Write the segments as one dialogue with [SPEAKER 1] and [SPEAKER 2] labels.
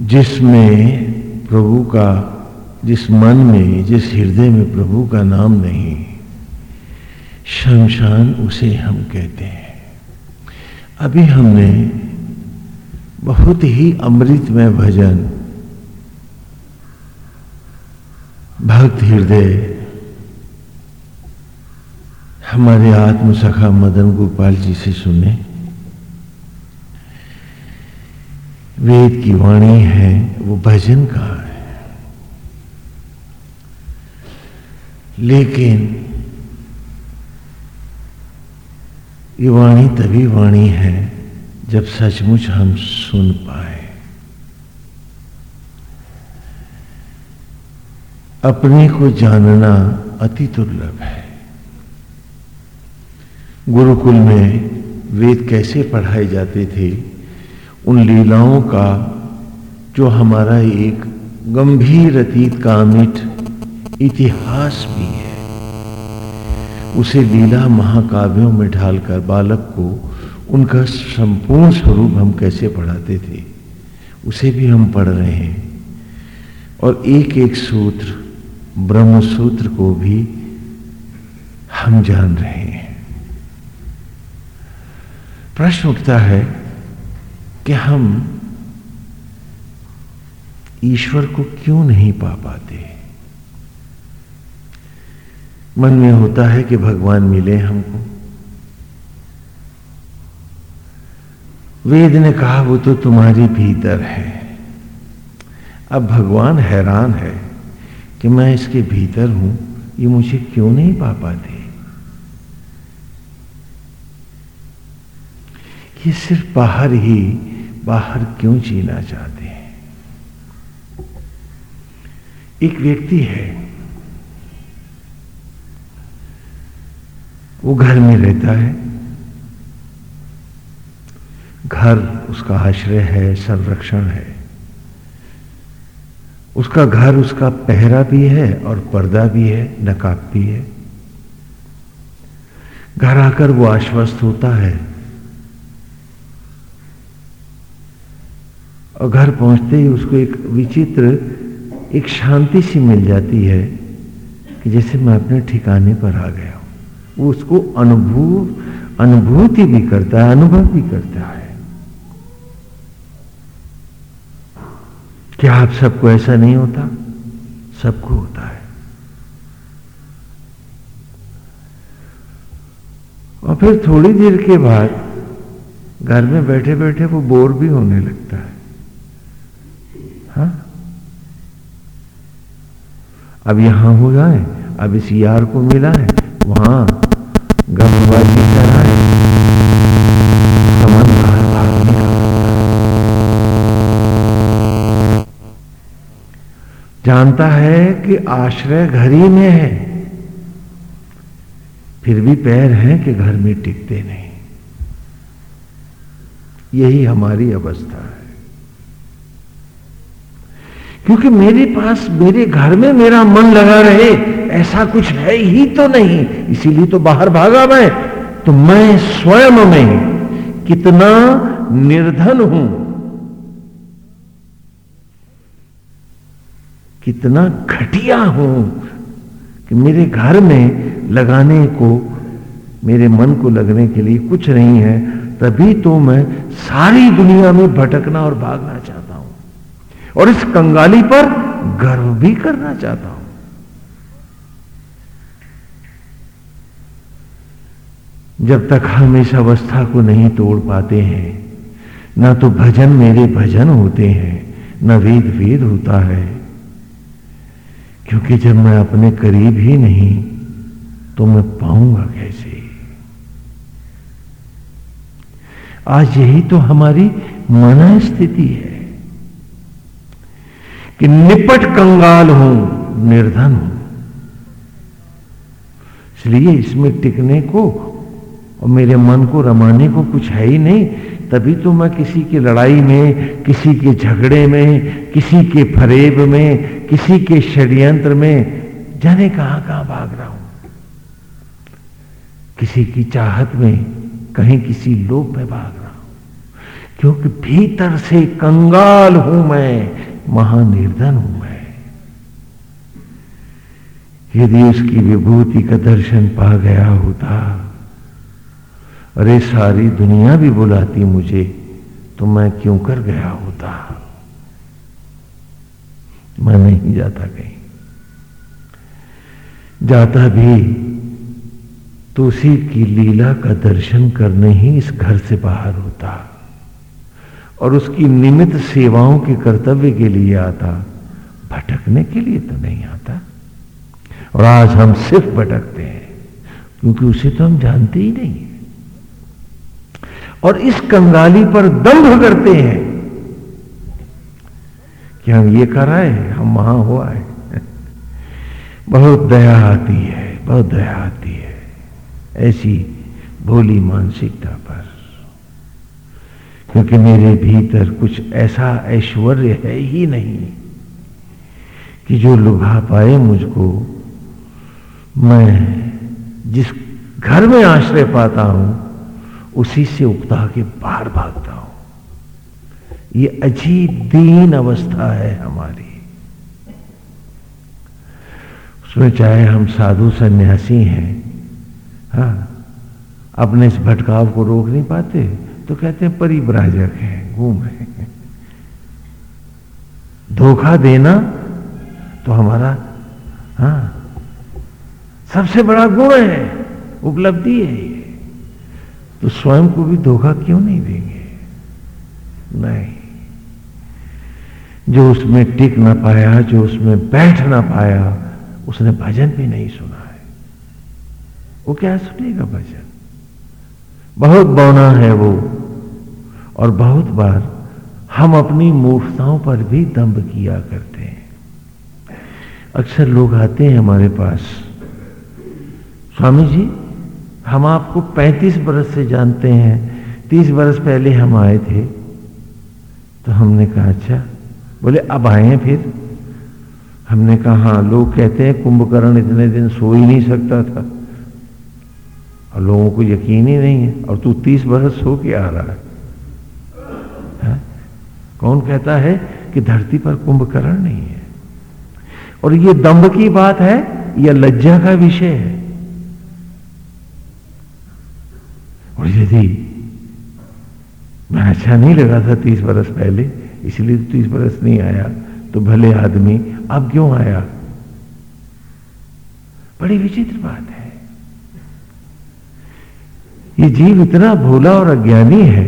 [SPEAKER 1] जिसमें प्रभु का, जिस मन में, जिस हृदय में प्रभु का नाम नहीं, शमशान उसे हम कहते हैं। अभी हमने बहुत ही अमृतमय भजन, भक्त हृदय, हमारे आत्म सखा मदन गोपाल जी से सुने। वेद की वाणी है, वो भजन का है। लेकिन ये वाणी तभी वाणी है, जब सचमुच हम सुन पाए। अपने को जानना अति दुर्लभ है। गुरुकुल में वेद कैसे पढ़ाए जाते थे? उन लीलाओं का, जो हमारा एक गंभीर अतीत का अमिट इतिहास भी है, उसे लीला महाकाव्यों में ढालकर बालक को उनका संपूर्ण स्वरूप हम कैसे पढ़ाते थे, उसे भी हम पढ़ रहे हैं। और एक एक सूत्र ब्रह्म सूत्र को भी हम जान रहे हैं। प्रश्न उठता है कि हम ईश्वर को क्यों नहीं पा पाते? मन में होता है कि भगवान मिले हमको। वेद ने कहा, वो तो तुम्हारे भीतर है। अब भगवान हैरान है कि मैं इसके भीतर हूँ, ये मुझे क्यों नहीं पा पाते? ये सिर्फ़ बाहर ही बाहर क्यों जीना चाहते हैं? एक व्यक्ति है, वो घर में रहता है। घर उसका आश्रय है, संरक्षण है। उसका घर उसका पहरा भी है और पर्दा भी है, नकाब भी है। घर आकर वो आश्वस्त होता है। और घर पहुँचते ही उसको एक विचित्र, एक शांति सी मिल जाती है कि जैसे मैं अपने ठिकाने पर आ गया हूँ। वो उसको अनुभव अनुभूति भी करता है, अनुभव भी करता है। क्या आप सबको ऐसा नहीं होता? सबको होता है। और फिर थोड़ी देर के बाद घर में बैठे बैठे वो बोर भी होने लगता हा? अब यहाँ हो जाए, अब इस यार को मिला है वहाँ गमबाजी करा है का जानता है कि आश्रय घर ही में है, फिर भी पैर हैं कि घर में टिकते नहीं। यही हमारी अवस्था है। क्योंकि मेरे पास, मेरे घर में मेरा मन लगा रहे, ऐसा कुछ है ही तो नहीं। इसीलिए तो बाहर भागा मैं। तो मैं स्वयं में कितना निर्धन हूँ। कितना घटिया हूँ कि मेरे घर में लगाने को, मेरे मन को लगने के लिए कुछ नहीं है, तभी तो मैं सारी दुनिया में भटकना और भागना चाहता हूँ। और इस कंगाली पर गर्व भी करना चाहता हूँ। जब तक हम इस अवस्था को नहीं तोड़ पाते हैं, ना तो भजन मेरे भजन होते हैं, न वेद वेद होता है। क्योंकि जब मैं अपने करीब ही नहीं तो मैं पाऊँगा कैसे? आज यही तो हमारी मन स्थिति है। कि निपट कंगाल हूँ, निर्धन हूँ। इसलिए इसमें टिकने को और मेरे मन को रमाने को कुछ है ही नहीं, तभी तो मैं किसी की लड़ाई में, किसी के झगड़े में, किसी के फरेब में, किसी के षड्यंत्र में जाने कहाँ कहाँ भाग रहा हूँ। किसी की चाहत में कहीं किसी लोभ में भाग रहा हूँ। क्योंकि भीतर से कंगाल हूँ मैं महानिर्धन हूँ मैं यदि उसकी विभूति का दर्शन पा गया होता अरे सारी दुनिया भी बुलाती मुझे तो मैं क्यों कर गया होता? मैं नहीं जाता कहीं। जाता भी तो उसी की लीला का दर्शन करने ही इस घर से बाहर होता। और उसकी निमित्त सेवाओं के कर्तव्य के लिए आता, भटकने के लिए तो नहीं आता। और आज हम सिर्फ़ भटकते हैं, क्योंकि उसे तो हम जानते ही नहीं और इस कंगाली पर दंभ करते हैं कि हम ये कर हैं, हम वहाँ है। बहुत दया आती है, बहुत दया आती है, ऐसी भोली मानसिकता पर। क्योंकि मेरे भीतर कुछ ऐसा ऐश्वर्य है ही नहीं कि जो लुभा पाए मुझको, मैं जिस घर में आश्रय पाता हूँ, उसी से उगता के बाहर भागता हूँ। ये अजीब दीन अवस्था है हमारी। उसमें चाहे हम साधु सन्यासी हैं हाँ अपने इस भटकाव को रोक नहीं पाते। तो कहते हैं, परिव्राजक है घूम रहे धोखा देना तो हमारा हाँ सबसे बड़ा गुण है, उपलब्धि है ये। तो स्वयं को भी धोखा क्यों नहीं देंगे? नहीं। जो उसमें टिक ना पाया, जो उसमें बैठ ना पाया, उसने भजन भी नहीं सुना है। वो क्या सुनेगा भजन? बहुत बौना है वो। और बहुत बार हम अपनी मूर्खताओं पर भी दम्भ किया करते हैं। अक्सर लोग आते हैं हमारे पास। स्वामी जी, हम आपको 35 बरस से जानते हैं। 30 बरस पहले हम आए थे। तो हमने कहा अच्छा बोले, अब आए हैं फिर? हमने कहा हाँ लोग कहते हैं कुंभकर्ण इतने दिन सो ही नहीं सकता था। और लोगों को यकीन ही नहीं है। और तू तीस बरस हो के आ रहा है, है? कौन कहता है कि धरती पर कुंभकर्ण नहीं है? और ये दम्भ की बात है या लज्जा का विषय है। और यदि मैं अच्छा नहीं लगा था तीस बरस पहले इसलिए तो तीस बरस नहीं आया तो भले आदमी अब क्यों आया? बड़ी विचित्र बात है। ये जीव इतना भोला और अज्ञानी है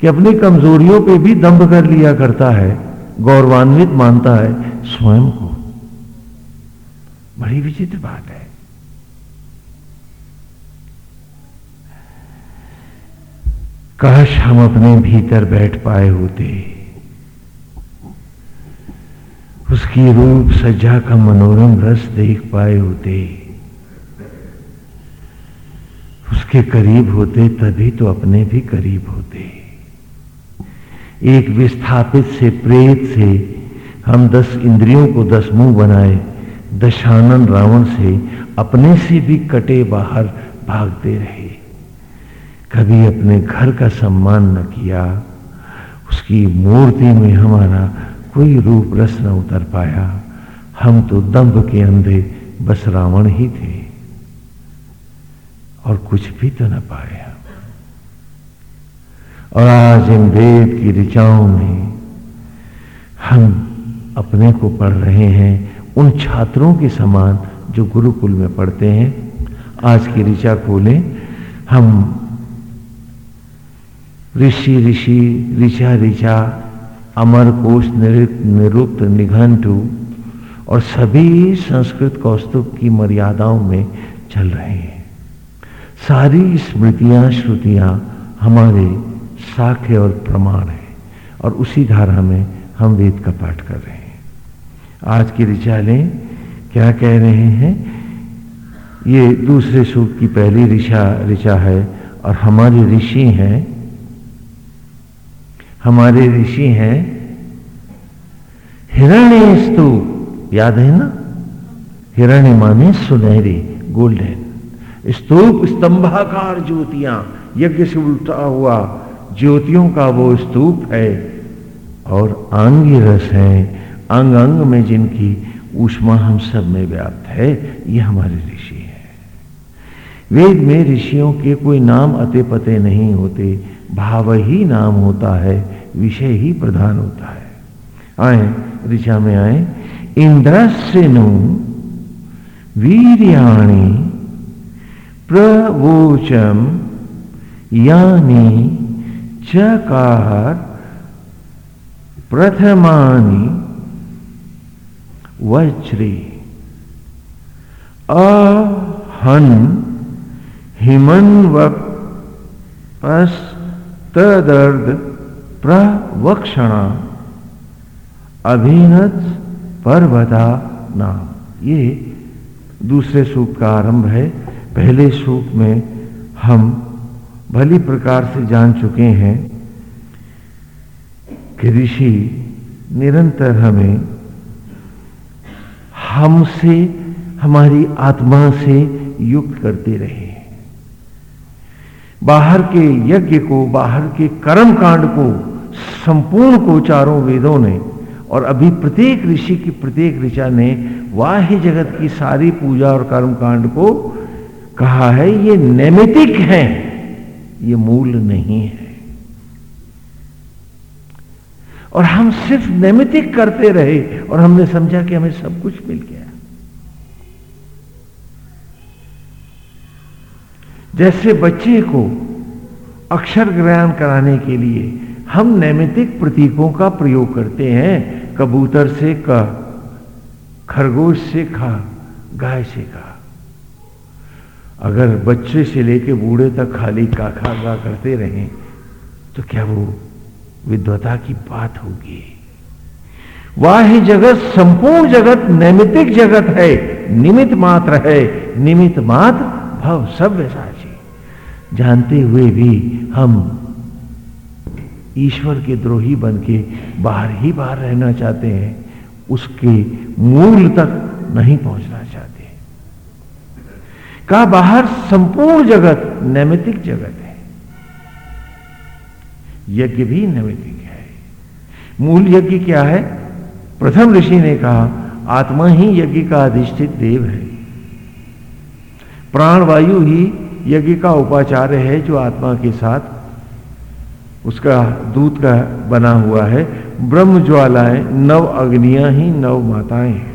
[SPEAKER 1] कि अपनी कमजोरियों पे भी दंभ कर लिया करता है, गौरवान्वित मानता है स्वयं को। बड़ी विचित्र बात है। काश हम अपने भीतर बैठ पाए होते। उसकी रूप सज्जा का मनोरम रस देख पाए होते। उसके करीब होते, तभी तो अपने भी करीब होते। एक विस्थापित से, प्रेत से, हम दस इंद्रियों को दस मुँह बनाए, दशानन रावण से अपने से भी कटे बाहर भागते रहे। कभी अपने घर का सम्मान न किया, उसकी मूर्ति में हमारा कोई रूप रस न उतर पाया। हम तो दम्भ के अंधे बस रावण ही थे। और कुछ भी तो न पाया और आज इन वेद की ऋचाओं में हम अपने को पढ़ रहे हैं, उन छात्रों के समान जो गुरुकुल में पढ़ते हैं। आज की ऋचा खोलें। हम ऋषि ऋषि, ऋचा ऋचा अमर कोश निरुक्त, निघंटु और सभी संस्कृत कौस्तुभ की मर्यादाओं में चल रहे हैं। सारी स्मृतियाँ, श्रुतियाँ हमारे साख्य और प्रमाण है और उसी धारा में हम वेद का पाठ कर रहे हैं। आज की ऋचाले क्या कह रहे हैं? ये दूसरे सूख की पहली ऋषा ऋचा है और हमारे ऋषि हैं। हमारे ऋषि हैं। हिरण्य स्तूप, याद है ना? हिरण्य माने सुनहरी, गोल्डन। स्तूप स्तंभाकार ज्योतियाँ, यज्ञ से उल्टा हुआ। ज्योतियों का वो स्तूप है और आंगी रस है। अंग अंग में जिनकी ऊष्मा हम सब में व्याप्त है, ये हमारे ऋषि है। वेद में ऋषियों के कोई नाम अते पते नहीं होते। भाव ही नाम होता है, विषय ही प्रधान होता है। आए, ऋषा में आए। इंद्रस्नु वीरियाणी प्रवोचम यानी चकार प्रथमानि वज्रे। अहन हिमन्वक तदर्द प्रवक्षणा अभिनत पर्वता नाम ये दूसरे सूप का आरंभ है। पहले सूप में हम भली प्रकार से जान चुके हैं कि ऋषि निरंतर हमें हमसे, हमारी आत्मा से युक्त करते रहे बाहर के यज्ञ को, बाहर के कर्म कांड को, संपूर्ण को चारों वेदों ने और अभी प्रत्येक ऋषि की प्रत्येक ऋषा ने वाह्य जगत की सारी पूजा और कर्म कांड को कहा है, ये नैमितिक है, ये मूल नहीं है। और हम सिर्फ़ नैमितिक करते रहे और हमने समझा कि हमें सब कुछ मिल गया। जैसे बच्चे को अक्षर ग्रहण कराने के लिए हम नैमितिक प्रतीकों का प्रयोग करते हैं, कबूतर से क खरगोश से खा गाय से खा अगर बच्चे से लेके बूढ़े तक खाली का खा गा करते रहें तो क्या वो विद्वता की बात होगी? वाह जगत, संपूर्ण जगत नैमितिक जगत है निमित मात्र है निमित मात्र भव सभ्य साची जानते हुए भी हम ईश्वर के द्रोही बन के बाहर ही बाहर रहना चाहते हैं, उसके मूल तक नहीं पहुँचना चाहते का बाहर संपूर्ण जगत नैमितिक जगत है। यज्ञ भी नैमितिक है। मूल यज्ञ क्या है? प्रथम ऋषि ने कहा, आत्मा ही यज्ञ का अधिष्ठित देव है। प्राणवायु ही यज्ञ का उपाचार्य है जो आत्मा के साथ उसका दूत का बना हुआ है। ब्रह्म ज्वालाएँ, नव अग्नियाँ ही नव माताएँ हैं।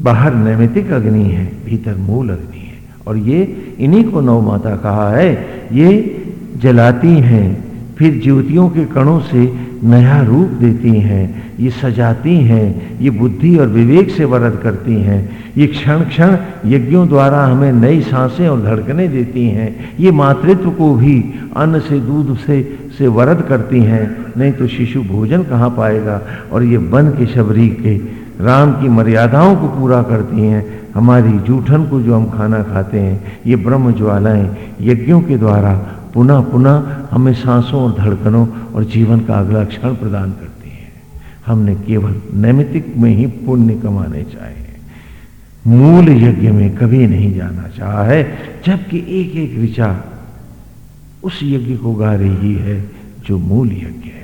[SPEAKER 1] बाहर नैमितिक अग्नि है, भीतर मूल अग्नि है। और ये इन्हीं को नव माता कहा है, ये जलाती हैं, फिर ज्योतियों के कणों से नया रूप देती हैं, ये सजाती हैं, ये बुद्धि और विवेक से वरद करती हैं, ये क्षण क्षण यज्ञों द्वारा हमें नई साँसें और धड़कने देती हैं, ये मातृत्व को भी अन्न से, दूध से से वरद करती हैं, नहीं तो शिशु भोजन कहाँ पाएगा? और ये बन के शबरी के राम की मर्यादाओं को पूरा करती हैं, हमारी जूठन को जो हम खाना खाते हैं, ये ब्रह्म ज्वालाएँ यज्ञों के द्वारा पुनः पुनः हमें सांसों और धड़कनों और जीवन का अगला क्षण प्रदान करती हैं। हमने केवल नैमितिक में ही पुण्य कमाने चाहिए मूल यज्ञ में कभी नहीं जाना चाहा है, जबकि एक एक ऋचा उस यज्ञ को गा रही है जो मूल यज्ञ है।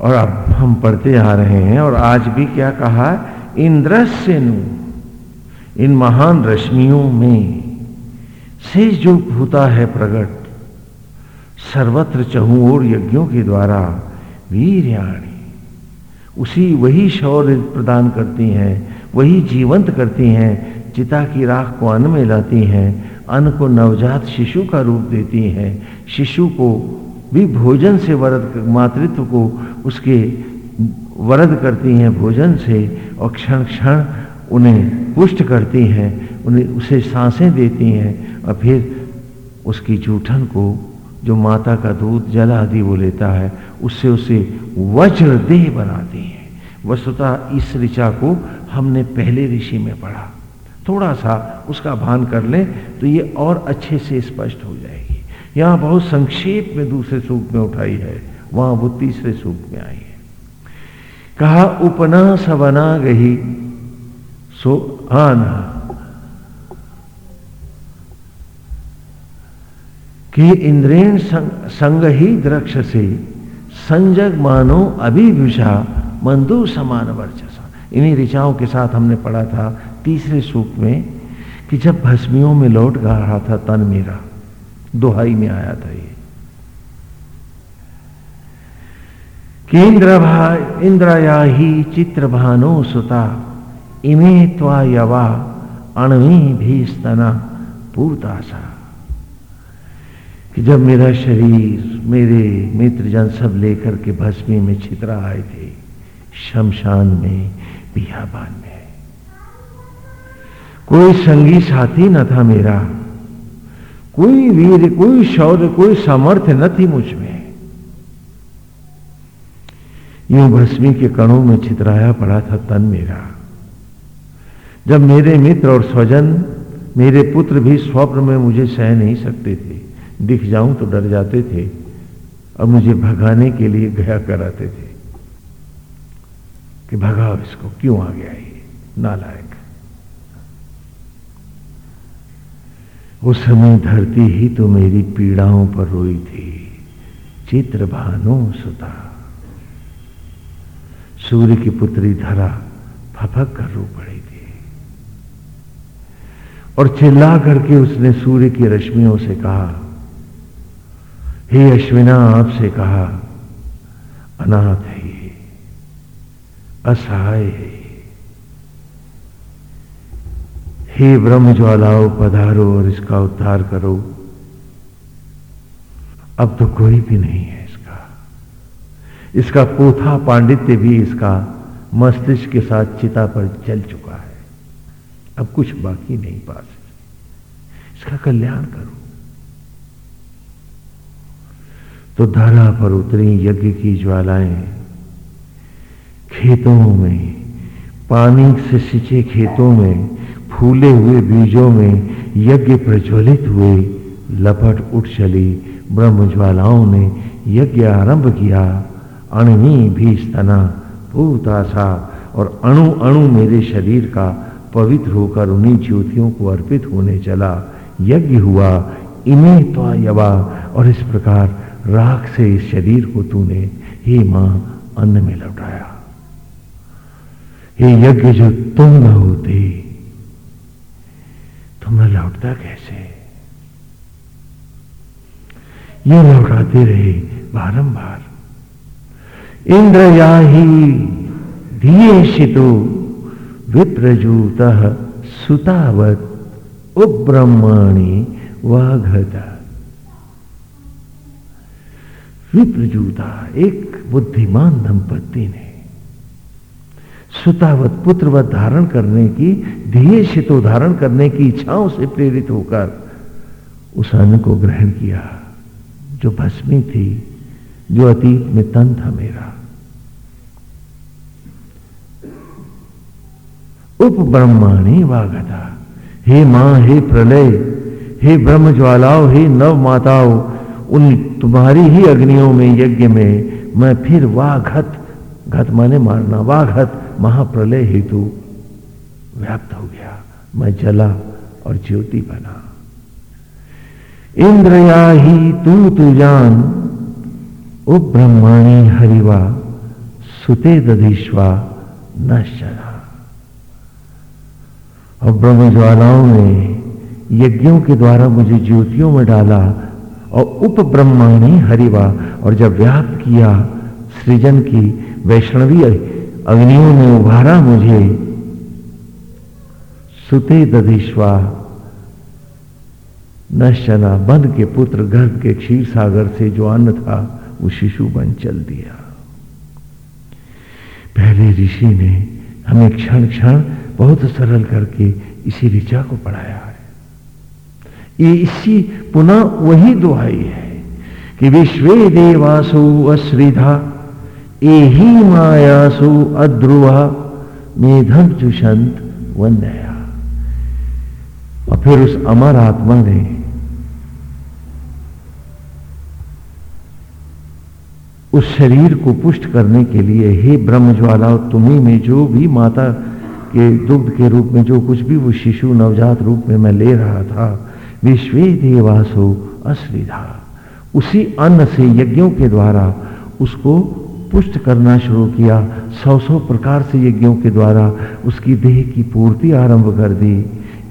[SPEAKER 1] और अब हम पढ़ते आ रहे हैं और आज भी क्या कहा? इंद्रस्य इन महान रश्मियों में से जो होता है प्रकट सर्वत्र चहुओर यज्ञों के द्वारा वीरयाणी उसी वही शौर्य प्रदान करती हैं, वही जीवंत करती हैं, चिता की राख को अन्न में लाती हैं, अन्न को नवजात शिशु का रूप देती हैं, शिशु को भी भोजन से वरद मातृत्व को उसके वरद करती हैं भोजन से और क्षण क्षण उन्हें पुष्ट करती हैं, उन्हें उसे साँसें देती हैं और फिर उसकी जूठन को जो माता का दूध जल आदि वो लेता है, उससे उसे वज्र देह बनाती हैं। वस्तुतः इस ऋचा को हमने पहले ऋषि में पढ़ा। थोड़ा सा उसका भान कर लें तो ये और अच्छे से स्पष्ट हो जाएगी। यहाँ बहुत संक्षेप में दूसरे सूप में उठाई है, वहाँ वो तीसरे सूप में आई है। कहा उपना सवना गही सो आन कि इंद्रेण संग संग ही द्रक्ष से संजग मानो अभिभूषा मंदु समान वर्चसा। इन्हीं ऋचाओं के साथ हमने पढ़ा था तीसरे सूख में कि जब भस्मियों में लौट गा रहा था तन मेरा दोहाई में आया था ये। कि इंद्रया ही चित्र भानो सुता, इमे त्वा यवा, अणवी भी स्तना पूर्ताशा कि जब मेरा शरीर, मेरे मित्र जन सब लेकर के भस्मी में छितरा आए थे, शमशान में बियाबान में। कोई संगी साथी न था मेरा कोई वीर, कोई शौर्य, कोई सामर्थ्य न थी मुझमें। यूँ भस्मी के कणों में छितराया पड़ा था तन मेरा। जब मेरे मित्र और स्वजन, मेरे पुत्र भी स्वप्न में मुझे सह नहीं सकते थे, दिख जाऊँ तो डर जाते थे और मुझे भगाने के लिए गया कराते थे कि भगाओ इसको, क्यों आ गया ये? नालायक उस समय धरती ही तो मेरी पीड़ाओं पर रोई थी। चित्र भानो सुता। सूर्य की पुत्री धरा फपक कर रो पड़ी थी। और चिल्ला करके उसने सूर्य की रश्मियों से कहा, हे अश्विना, आपसे कहा, अनाथ है ये, असहाय है हे ब्रह्म ज्वालाओ पधारो और इसका उद्धार करो। अब तो कोई भी नहीं है इसका। इसका पोथा पांडित्य भी इसका मस्तिष्क के साथ चिता पर चल चुका है। अब कुछ बाकी नहीं पास इसका कल्याण करो। तो धारा पर उतरी यज्ञ की ज्वालाएँ। खेतों में, पानी से सिंचे खेतों में फूले हुए बीजों में यज्ञ प्रज्वलित हुए। लपट उठ चली ब्रह्म ज्वालाओं ने यज्ञ आरंभ किया। अणवी भी स्तना भूतासा और अणु अणु मेरे शरीर का पवित्र होकर उन्हीं ज्योतियों को अर्पित होने चला। यज्ञ हुआ, इन्हें तो यवा और इस प्रकार राख से इस शरीर को तूने हे माँ अन्न में लौटाया। हे यज्ञ जो तुम न होते तुम न लौटता कैसे? ये लौटाते रहे बारंबार। इंद्र या ही धियेशितो विप्रजूत सुतावत उब्रह्मणि वाघत। विप्रजूता एक बुद्धिमान दंपति ने सुतावत पुत्रवत धारण करने की, ध्येय शितो धारण करने की इच्छाओं से प्रेरित होकर उस अन्न को ग्रहण किया, जो भस्मी थी, जो अतीत में तन था मेरा। उप ब्रह्माणी वागता हे माँ, हे प्रलय, हे ब्रह्म ज्वालाओ, हे नव माताओ, उन तुम्हारी ही अग्नियों में, यज्ञ में मैं फिर वाघत, घत माने मारना, वाघत महाप्रलय हेतु व्याप्त हो गया। मैं जला और ज्योति बना। इंद्रया ही तू तू जान ब्रह्माणी हरिवा, सुते दधीश्वा नश्चरा और ब्रह्म ज्वालाओं ने यज्ञों के द्वारा मुझे ज्योतियों में डाला और उप ब्रह्माणी हरिवा, और जब व्याप्त किया सृजन की वैष्णवी अग्नियों ने उभारा मुझे। सुते दधिश्वा नशना बंद के पुत्र गर्भ के क्षीर सागर से जो अन्न था, वो शिशु बन चल दिया। पहले ऋषि ने हमें क्षण क्षण बहुत सरल करके इसी ऋचा को पढ़ाया है। ये इसी पुनः वही दुहाई है कि विश्व देवासु अश्रिधा। एही मायासु अध्रुवा मेधम जुषंत वंदया और फिर उस अमर आत्मा ने उस शरीर को पुष्ट करने के लिए, हे ब्रह्म ज्वाला तुम्ही में जो भी माता के दुग्ध के रूप में, जो कुछ भी वो शिशु नवजात रूप में मैं ले रहा था, विश्व देवासो असरिधा उसी अन्न से यज्ञों के द्वारा उसको पुष्ट करना शुरू किया। सौ सौ प्रकार से यज्ञों के द्वारा उसकी देह की पूर्ति आरंभ कर दी।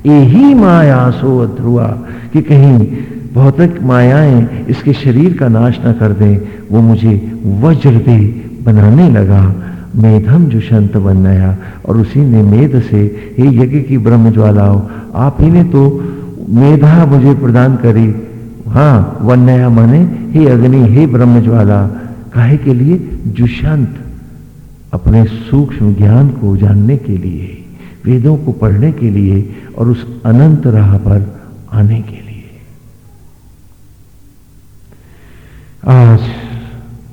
[SPEAKER 1] यही माया सो अध्रुआ कि कहीं भौतिक मायाएँ इसके शरीर का नाश न कर दें, वो मुझे वज्र दे बनाने लगा। मेधम जो संत बनया और उसी ने मेध से, हे यज्ञ की ब्रह्म ज्वालाओ, आप ही ने तो मेधा मुझे प्रदान करी। हाँ वन्या माने, हे अग्नि, हे ब्रह्म ज्वाला काहे के लिए जुशंत अपने सूक्ष्म ज्ञान को जानने के लिए, वेदों को पढ़ने के लिए और उस अनंत राह पर आने के लिए। आज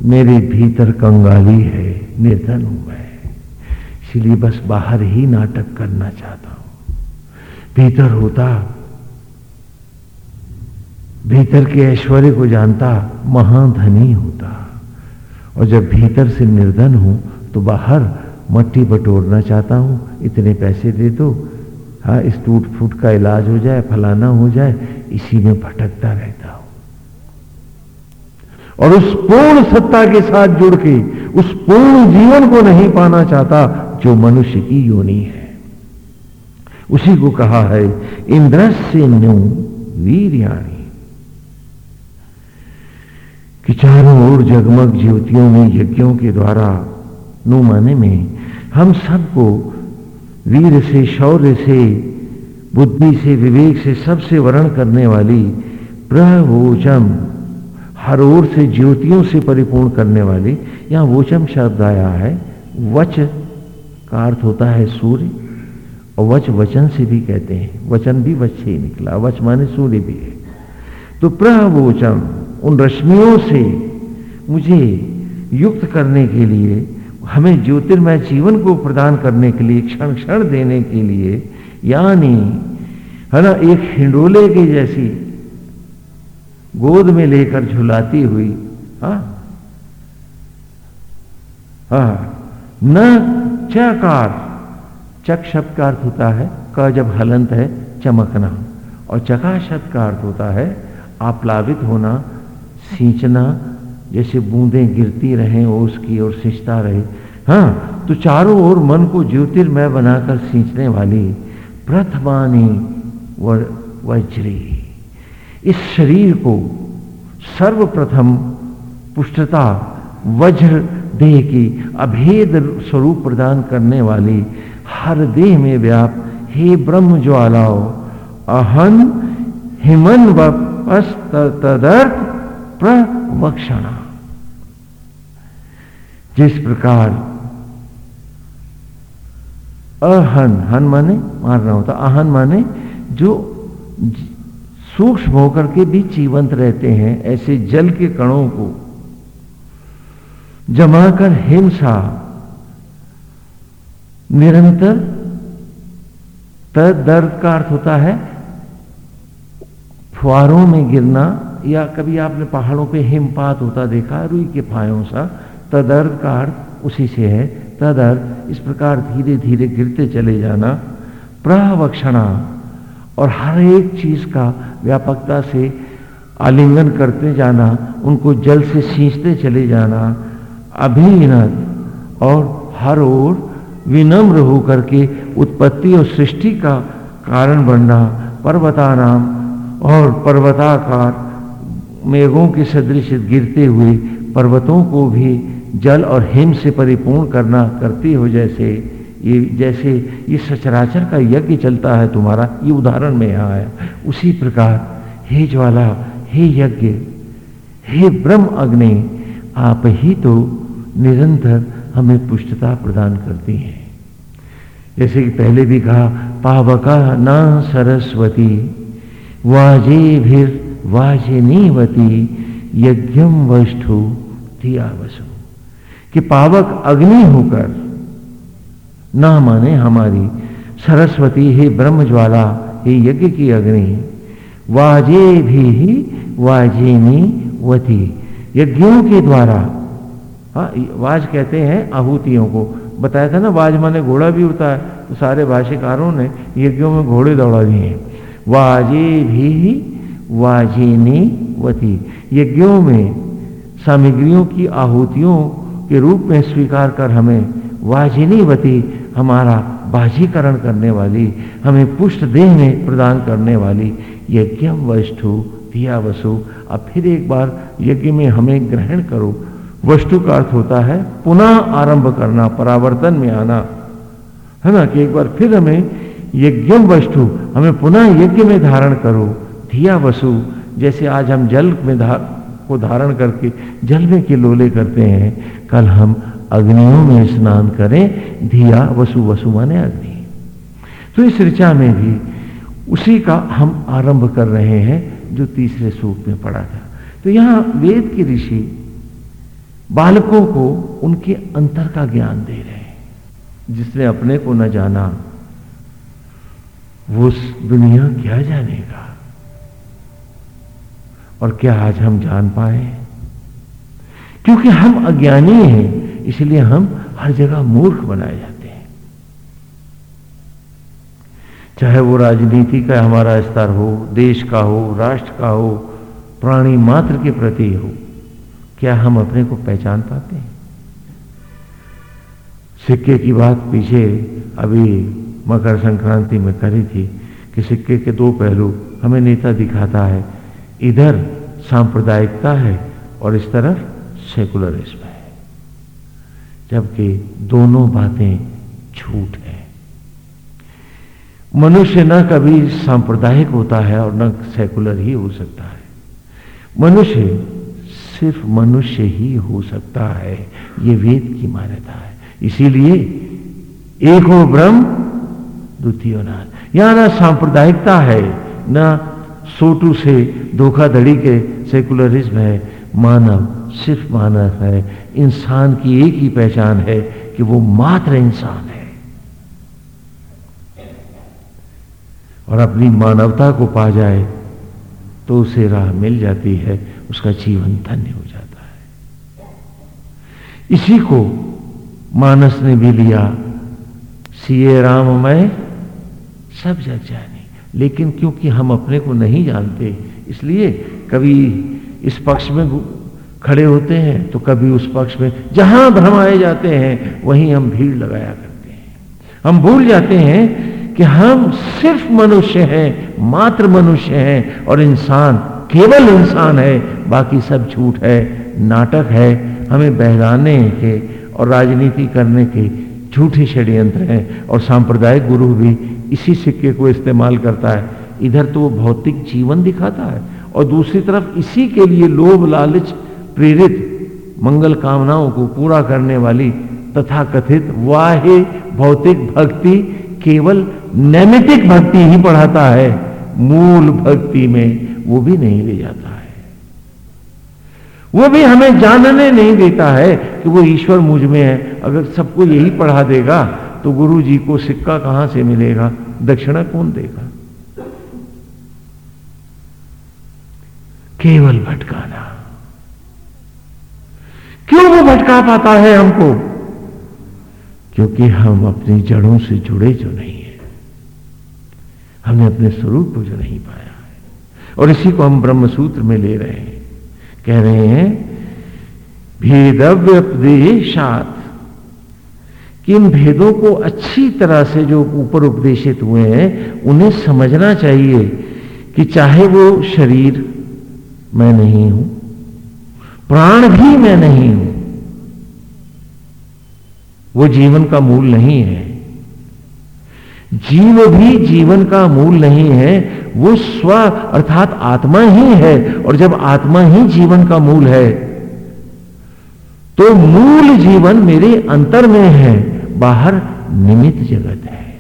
[SPEAKER 1] मेरे भीतर कंगाली है, निर्धन हूँ मैं, इसलिए बस बाहर ही नाटक करना चाहता हूँ। भीतर होता, भीतर के ऐश्वर्य को जानता महाधनी होता। और जब भीतर से निर्धन हूँ तो बाहर मट्टी बटोरना चाहता हूँ। इतने पैसे दे दो। हाँ इस टूट फूट का इलाज हो जाए, फलाना हो जाए, इसी में भटकता रहता हूँ। और उस पूर्ण सत्ता के साथ जुड़ के, उस पूर्ण जीवन को नहीं पाना चाहता, जो मनुष्य की योनि है। उसी को कहा है, इंद्रस्य न्यू वीरयाणी। कि चारों ओर जगमग ज्योतियों में यज्ञों के द्वारा नु माने में हम सबको वीर से, शौर्य से, बुद्धि से, विवेक से सबसे वर्ण करने वाली प्रवोचम, हर ओर से ज्योतियों से परिपूर्ण करने वाली, यहाँ वोचम शब्द आया है, वच का अर्थ होता है सूर्य, और वच वचन से भी कहते हैं, वचन भी वच से ही निकला, वच माने सूर्य भी है। तो प्रवोचम उन रश्मियों से मुझे युक्त करने के लिए, हमें ज्योतिर्मय जीवन को प्रदान करने के लिए क्षण क्षण देने के लिए, यानी, है ना, एक हिंडोले की जैसी गोद में लेकर झुलाती हुई, हा हा, न चकार, चक शब्द का अर्थ होता है, क जब हलंत है, चमकना, और चका शब्द का अर्थ होता है, आप्लावित होना सींचना जैसे बूंदें गिरती रहें ओस की ओर सिंचता रहे। हाँ तो चारों ओर मन को ज्योतिर्मय बनाकर सींचने वाली प्रथमानी वज्री। इस शरीर को सर्वप्रथम पुष्टता वज्र देह की अभेद स्वरूप प्रदान करने वाली हर देह में व्याप, हे ब्रह्म ज्वालाओ अहन हिमन व तदर्थ प्रवक्षणा। जिस प्रकार अहन, हन माने, मारना होता, अहन माने, जो सूक्ष्म होकर के भी जीवंत रहते हैं, ऐसे जल के कणों को जमाकर हिंसा, निरंतर तद दर्द का अर्थ होता है, फुहारों में गिरना या कभी आपने पहाड़ों पे हिमपात होता देखा, रुई के फायों सा, तदर्द का अर्थ उसी से है तदर्थ इस प्रकार धीरे धीरे गिरते चले जाना, प्रवक्षणा, और हर एक चीज़ का व्यापकता से आलिंगन करते जाना, उनको जल से सींचते चले जाना अभिनत और हर ओर विनम्र होकर के उत्पत्ति और सृष्टि का कारण बनना पर्वता नाम और पर्वताकार मेघों के सदृश गिरते हुए पर्वतों को भी जल और हिम से परिपूर्ण करना करती हो जैसे ये जैसे ये सचराचर का यज्ञ चलता है तुम्हारा, ये उदाहरण में यहाँ आया। उसी प्रकार, हे ज्वाला, हे यज्ञ, हे ब्रह्म अग्नि, आप ही तो निरंतर हमें पुष्टता प्रदान करती हैं। जैसे कि पहले भी कहा, पावका न सरस्वती वाजे भीर वाजिनीवती यज्ञम वष्ठु थिया वसु कि पावक अग्नि होकर ना माने हमारी, सरस्वती हे ब्रह्म ज्वाला हे यज्ञ की अग्नि, वाजे भी ही वाजिनी वती। यज्ञों के द्वारा हाँ वाज कहते हैं आहूतियों को। बताया था ना, वाज माने घोड़ा भी होता है तो सारे भाष्यकारों ने यज्ञों में घोड़े दौड़ा दिए वाजे भी वाजिनी वती यज्ञों में सामग्रियों की आहुतियों के रूप में स्वीकार कर हमें वाजिनी वती हमारा बाजीकरण करने वाली, हमें पुष्ट देह में प्रदान करने वाली। यज्ञ वस्तु धिया वसु अब फिर एक बार यज्ञ में हमें ग्रहण करो। वस्तु का अर्थ होता है पुनः आरंभ करना, परावर्तन में आना। है ना कि एक बार फिर हमें यज्ञ वस्तु, हमें पुनः यज्ञ में धारण करो। धिया वसु, जैसे आज हम जल में धार को धारण करके जल में के लोले करते हैं, कल हम अग्नियों में स्नान करें, धिया वसु वसु माने अग्नि। तो इस ऋचा में भी उसी का हम आरंभ कर रहे हैं, जो तीसरे सूख में पड़ा था। तो यहाँ वेद के ऋषि बालकों को उनके अंतर का ज्ञान दे रहे हैं। जिसने अपने को न जाना, वो दुनिया क्या जानेगा? और क्या आज हम जान पाए? क्योंकि हम अज्ञानी हैं, इसलिए हम हर जगह मूर्ख बनाए जाते हैं। चाहे वो राजनीति का हमारा स्तर हो, देश का हो, राष्ट्र का हो, प्राणी मात्र के प्रति हो, क्या हम अपने को पहचान पाते हैं? सिक्के की बात पीछे अभी मकर संक्रांति में करी थी कि सिक्के के दो पहलू हमें नेता दिखाता है, इधर सांप्रदायिकता है और इस तरफ़ सेकुलरिज्म है। जबकि दोनों बातें झूठ है। मनुष्य न कभी सांप्रदायिक होता है और न सेकुलर ही हो सकता है। मनुष्य सिर्फ़ मनुष्य ही हो सकता है, ये वेद की मान्यता है। इसीलिए एक हो ब्रह्म, द्वितीय नाथ। यहाँ ना सांप्रदायिकता है, ना सोटू से धोखाधड़ी के सेकुलरिज्म है, मानव सिर्फ़ मानव है। इंसान की एक ही पहचान है कि वो मात्र इंसान है। और अपनी मानवता को पा जाए तो उसे राह मिल जाती है, उसका जीवन धन्य हो जाता है। इसी को मानस ने भी लिया। सीए राम मैं सब जग जाने लेकिन क्योंकि हम अपने को नहीं जानते, इसलिए कभी इस पक्ष में खड़े होते हैं तो कभी उस पक्ष में जहाँ भ्रमाए जाते हैं, वहीं हम भीड़ लगाया करते हैं। हम भूल जाते हैं कि हम सिर्फ़ मनुष्य हैं, मात्र मनुष्य हैं, और इंसान केवल इंसान है, बाकी सब झूठ है, नाटक है, हमें बहलाने के और राजनीति करने के झूठे षड्यंत्र हैं, और सांप्रदायिक गुरु भी इसी सिक्के को इस्तेमाल करता है। इधर तो वो भौतिक जीवन दिखाता है और दूसरी तरफ़ इसी के लिए लोभ, लालच, प्रेरित, मंगल कामनाओं को पूरा करने वाली तथा कथित वाहे भौतिक भक्ति केवल नैमितिक भक्ति ही पढ़ाता है। मूल भक्ति में वो भी नहीं ले जाता है। वो भी हमें जानने नहीं देता है कि वो ईश्वर मुझमें है। अगर सबको यही पढ़ा देगा तो गुरु जी को सिक्का कहाँ से मिलेगा? दक्षिणा कौन देगा? केवल भटकाना। क्यों वो भटका पाता है हमको? क्योंकि हम अपनी जड़ों से जुड़े जो नहीं है। हमने अपने स्वरूप को जो नहीं पाया है। और इसी को हम ब्रह्म सूत्र में ले रहे हैं। कह रहे हैं भेदव्यपदेशात किन भेदों को अच्छी तरह से जो ऊपर उपदेशित हुए हैं, उन्हें समझना चाहिए कि चाहे वो शरीर मैं नहीं हूँ, प्राण भी मैं नहीं हूँ, वो जीवन का मूल नहीं है। जीव भी जीवन का मूल नहीं है, वो स्व अर्थात आत्मा ही है, और जब आत्मा ही जीवन का मूल है तो मूल जीवन मेरे अंतर में है, बाहर निमित्त जगत है।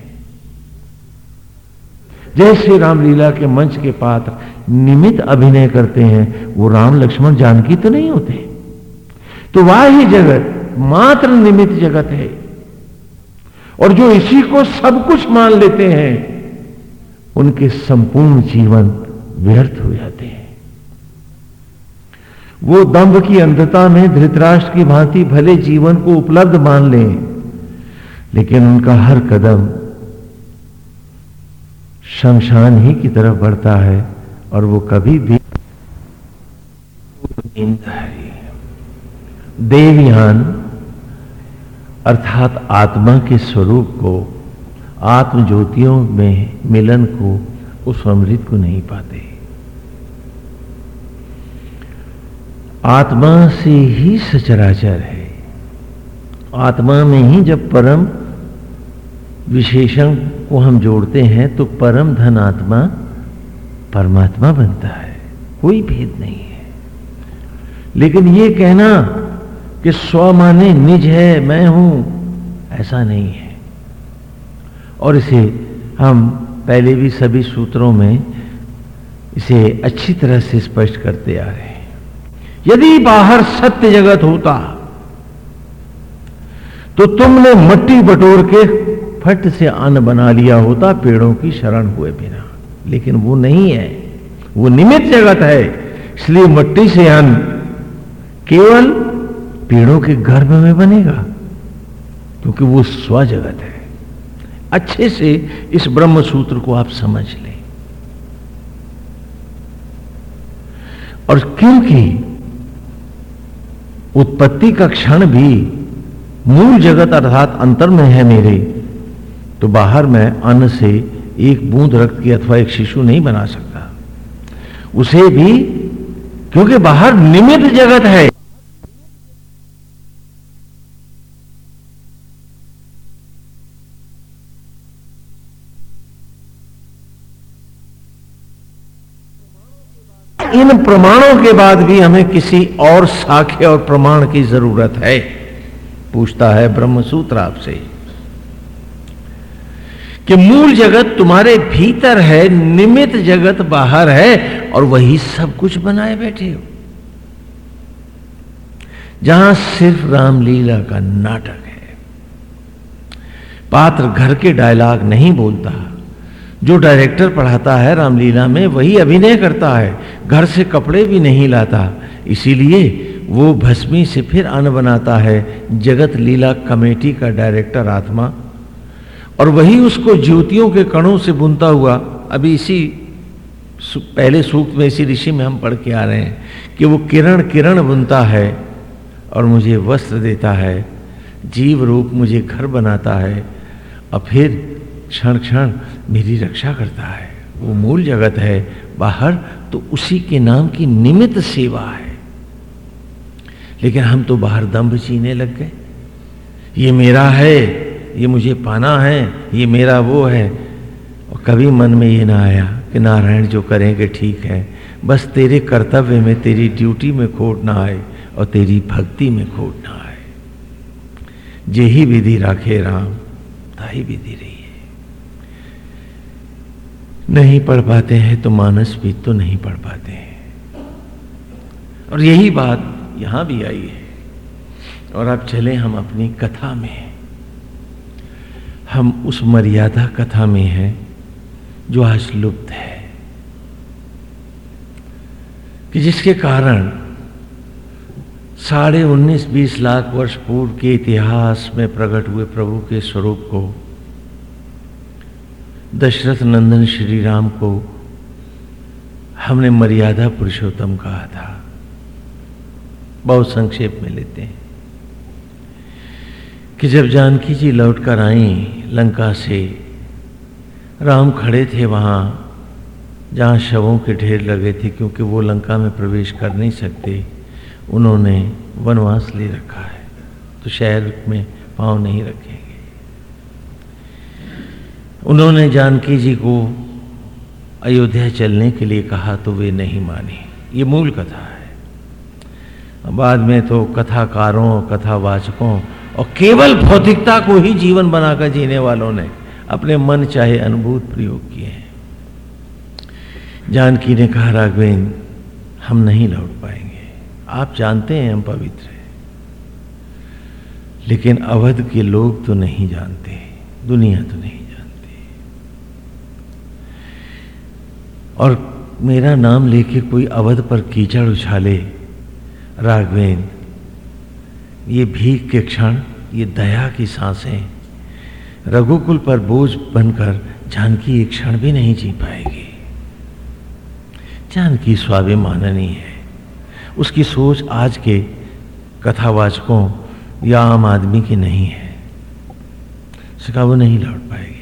[SPEAKER 1] श्री रामलीला के मंच के पात्र निमित्त अभिनय करते हैं, वो राम लक्ष्मण जानकी तो नहीं होते। तो वह ही जगत मात्र निमित्त जगत है। और जो इसी को सब कुछ मान लेते हैं, उनके संपूर्ण जीवन व्यर्थ हो जाते हैं। वो दंभ की अंधता में धृतराष्ट्र की भांति भले जीवन को उपलब्ध मान लें, लेकिन उनका हर कदम शमशान ही की तरफ़ बढ़ता है और वो कभी भी देवयान अर्थात आत्मा के स्वरूप को आत्म ज्योतियों में मिलन को, उस अमृत को नहीं पाते। आत्मा से ही सचराचर है। आत्मा में ही जब परम विशेषण को हम जोड़ते हैं तो परम धन आत्मा परमात्मा बनता है। कोई भेद नहीं है। लेकिन ये कहना कि स्व माने निज है, मैं हूँ, ऐसा नहीं है। और इसे हम पहले भी सभी सूत्रों में इसे अच्छी तरह से स्पष्ट करते आ रहे हैं। यदि बाहर सत्य जगत होता तो तुमने मट्टी बटोर के फट से अन्न बना लिया होता पेड़ों की शरण हुए बिना। लेकिन वो नहीं है। वो निमित्त जगत है। इसलिए मट्टी से अन्न केवल पेड़ों के गर्भ में बनेगा, क्योंकि वो स्व जगत है। अच्छे से इस ब्रह्म सूत्र को आप समझ लें। और क्योंकि उत्पत्ति का क्षण भी मूल जगत अर्थात अंतर में है मेरे। तो बाहर मैं अन्न से एक बूंद रक्त की अथवा एक शिशु नहीं बना सकता। उसे भी क्योंकि बाहर निमित्त जगत है। इन प्रमाणों के बाद भी हमें किसी और साक्ष्य और प्रमाण की ज़रूरत है। पूछता है ब्रह्मसूत्र आपसे कि मूल जगत तुम्हारे भीतर है निमित जगत बाहर है और वही सब कुछ बनाए बैठे हो। जहाँ सिर्फ़ रामलीला का नाटक है। पात्र घर के डायलॉग नहीं बोलता। जो डायरेक्टर पढ़ाता है रामलीला में, वही अभिनय करता है। घर से कपड़े भी नहीं लाता। इसीलिए वो भस्मी से फिर अन्न बनाता है। जगत लीला कमेटी का डायरेक्टर आत्मा। और वही उसको ज्योतियों के कणों से बुनता हुआ। अभी इसी पहले सूक्त में इसी ऋषि में हम पढ़ के आ रहे हैं कि वो किरण किरण बुनता है और मुझे वस्त्र देता है। जीव रूप मुझे घर बनाता है। और फिर क्षण क्षण मेरी रक्षा करता है। वो मूल जगत है, बाहर तो उसी के नाम की निमित्त सेवा है। लेकिन हम तो बाहर दम्भ चीने लग गए। ये मेरा है, ये मुझे पाना है, ये मेरा वो है। और कभी मन में ये ना आया कि नारायण जो करेंगे ठीक है। बस तेरे कर्तव्य में, तेरी ड्यूटी में खोट ना आए और तेरी भक्ति में खोट ना आए। जे ही विधि राखे राम ताही विधि रही। नहीं पढ़ पाते हैं तो मानस भी तो नहीं पढ़ पाते हैं। और यही बात यहाँ भी आई है। और अब चले हम अपनी कथा में। हम उस मर्यादा कथा में हैं जो आज लुप्त है। कि जिसके कारण साढ़े उन्नीस बीस लाख वर्ष पूर्व के इतिहास में प्रकट हुए प्रभु के स्वरूप को दशरथ नंदन श्री राम को हमने मर्यादा पुरुषोत्तम कहा था। बहुत संक्षेप में लेते हैं कि जब जानकी जी लौटकर आई लंका से, राम खड़े थे वहाँ, जहाँ शवों के ढेर लगे थे क्योंकि वो लंका में प्रवेश कर नहीं सकते, उन्होंने वनवास ले रखा है। तो शहर में पाँव नहीं रखे। उन्होंने जानकी जी को अयोध्या चलने के लिए कहा तो वे नहीं माने। ये मूल कथा है। बाद में तो कथाकारों, कथावाचकों और केवल भौतिकता को ही जीवन बनाकर जीने वालों ने अपने मन चाहे अनुभूत प्रयोग किए हैं। जानकी ने कहा, राघवेंद्र, हम नहीं लौट पाएँगे। आप जानते हैं हम पवित्र हैं। लेकिन अवध के लोग तो नहीं जानते, दुनिया तो नहीं और मेरा नाम लेके कोई अवध पर कीचड़ उछाले। राघवेन, ये भीख के क्षण, ये दया की साँसें, रघुकुल पर बोझ बनकर जानकी एक क्षण भी नहीं जी पाएगी। जानकी स्वाभिमाननी है। उसकी सोच आज के कथावाचकों या आम आदमी की नहीं है। उसका वो नहीं लौट पाएगी।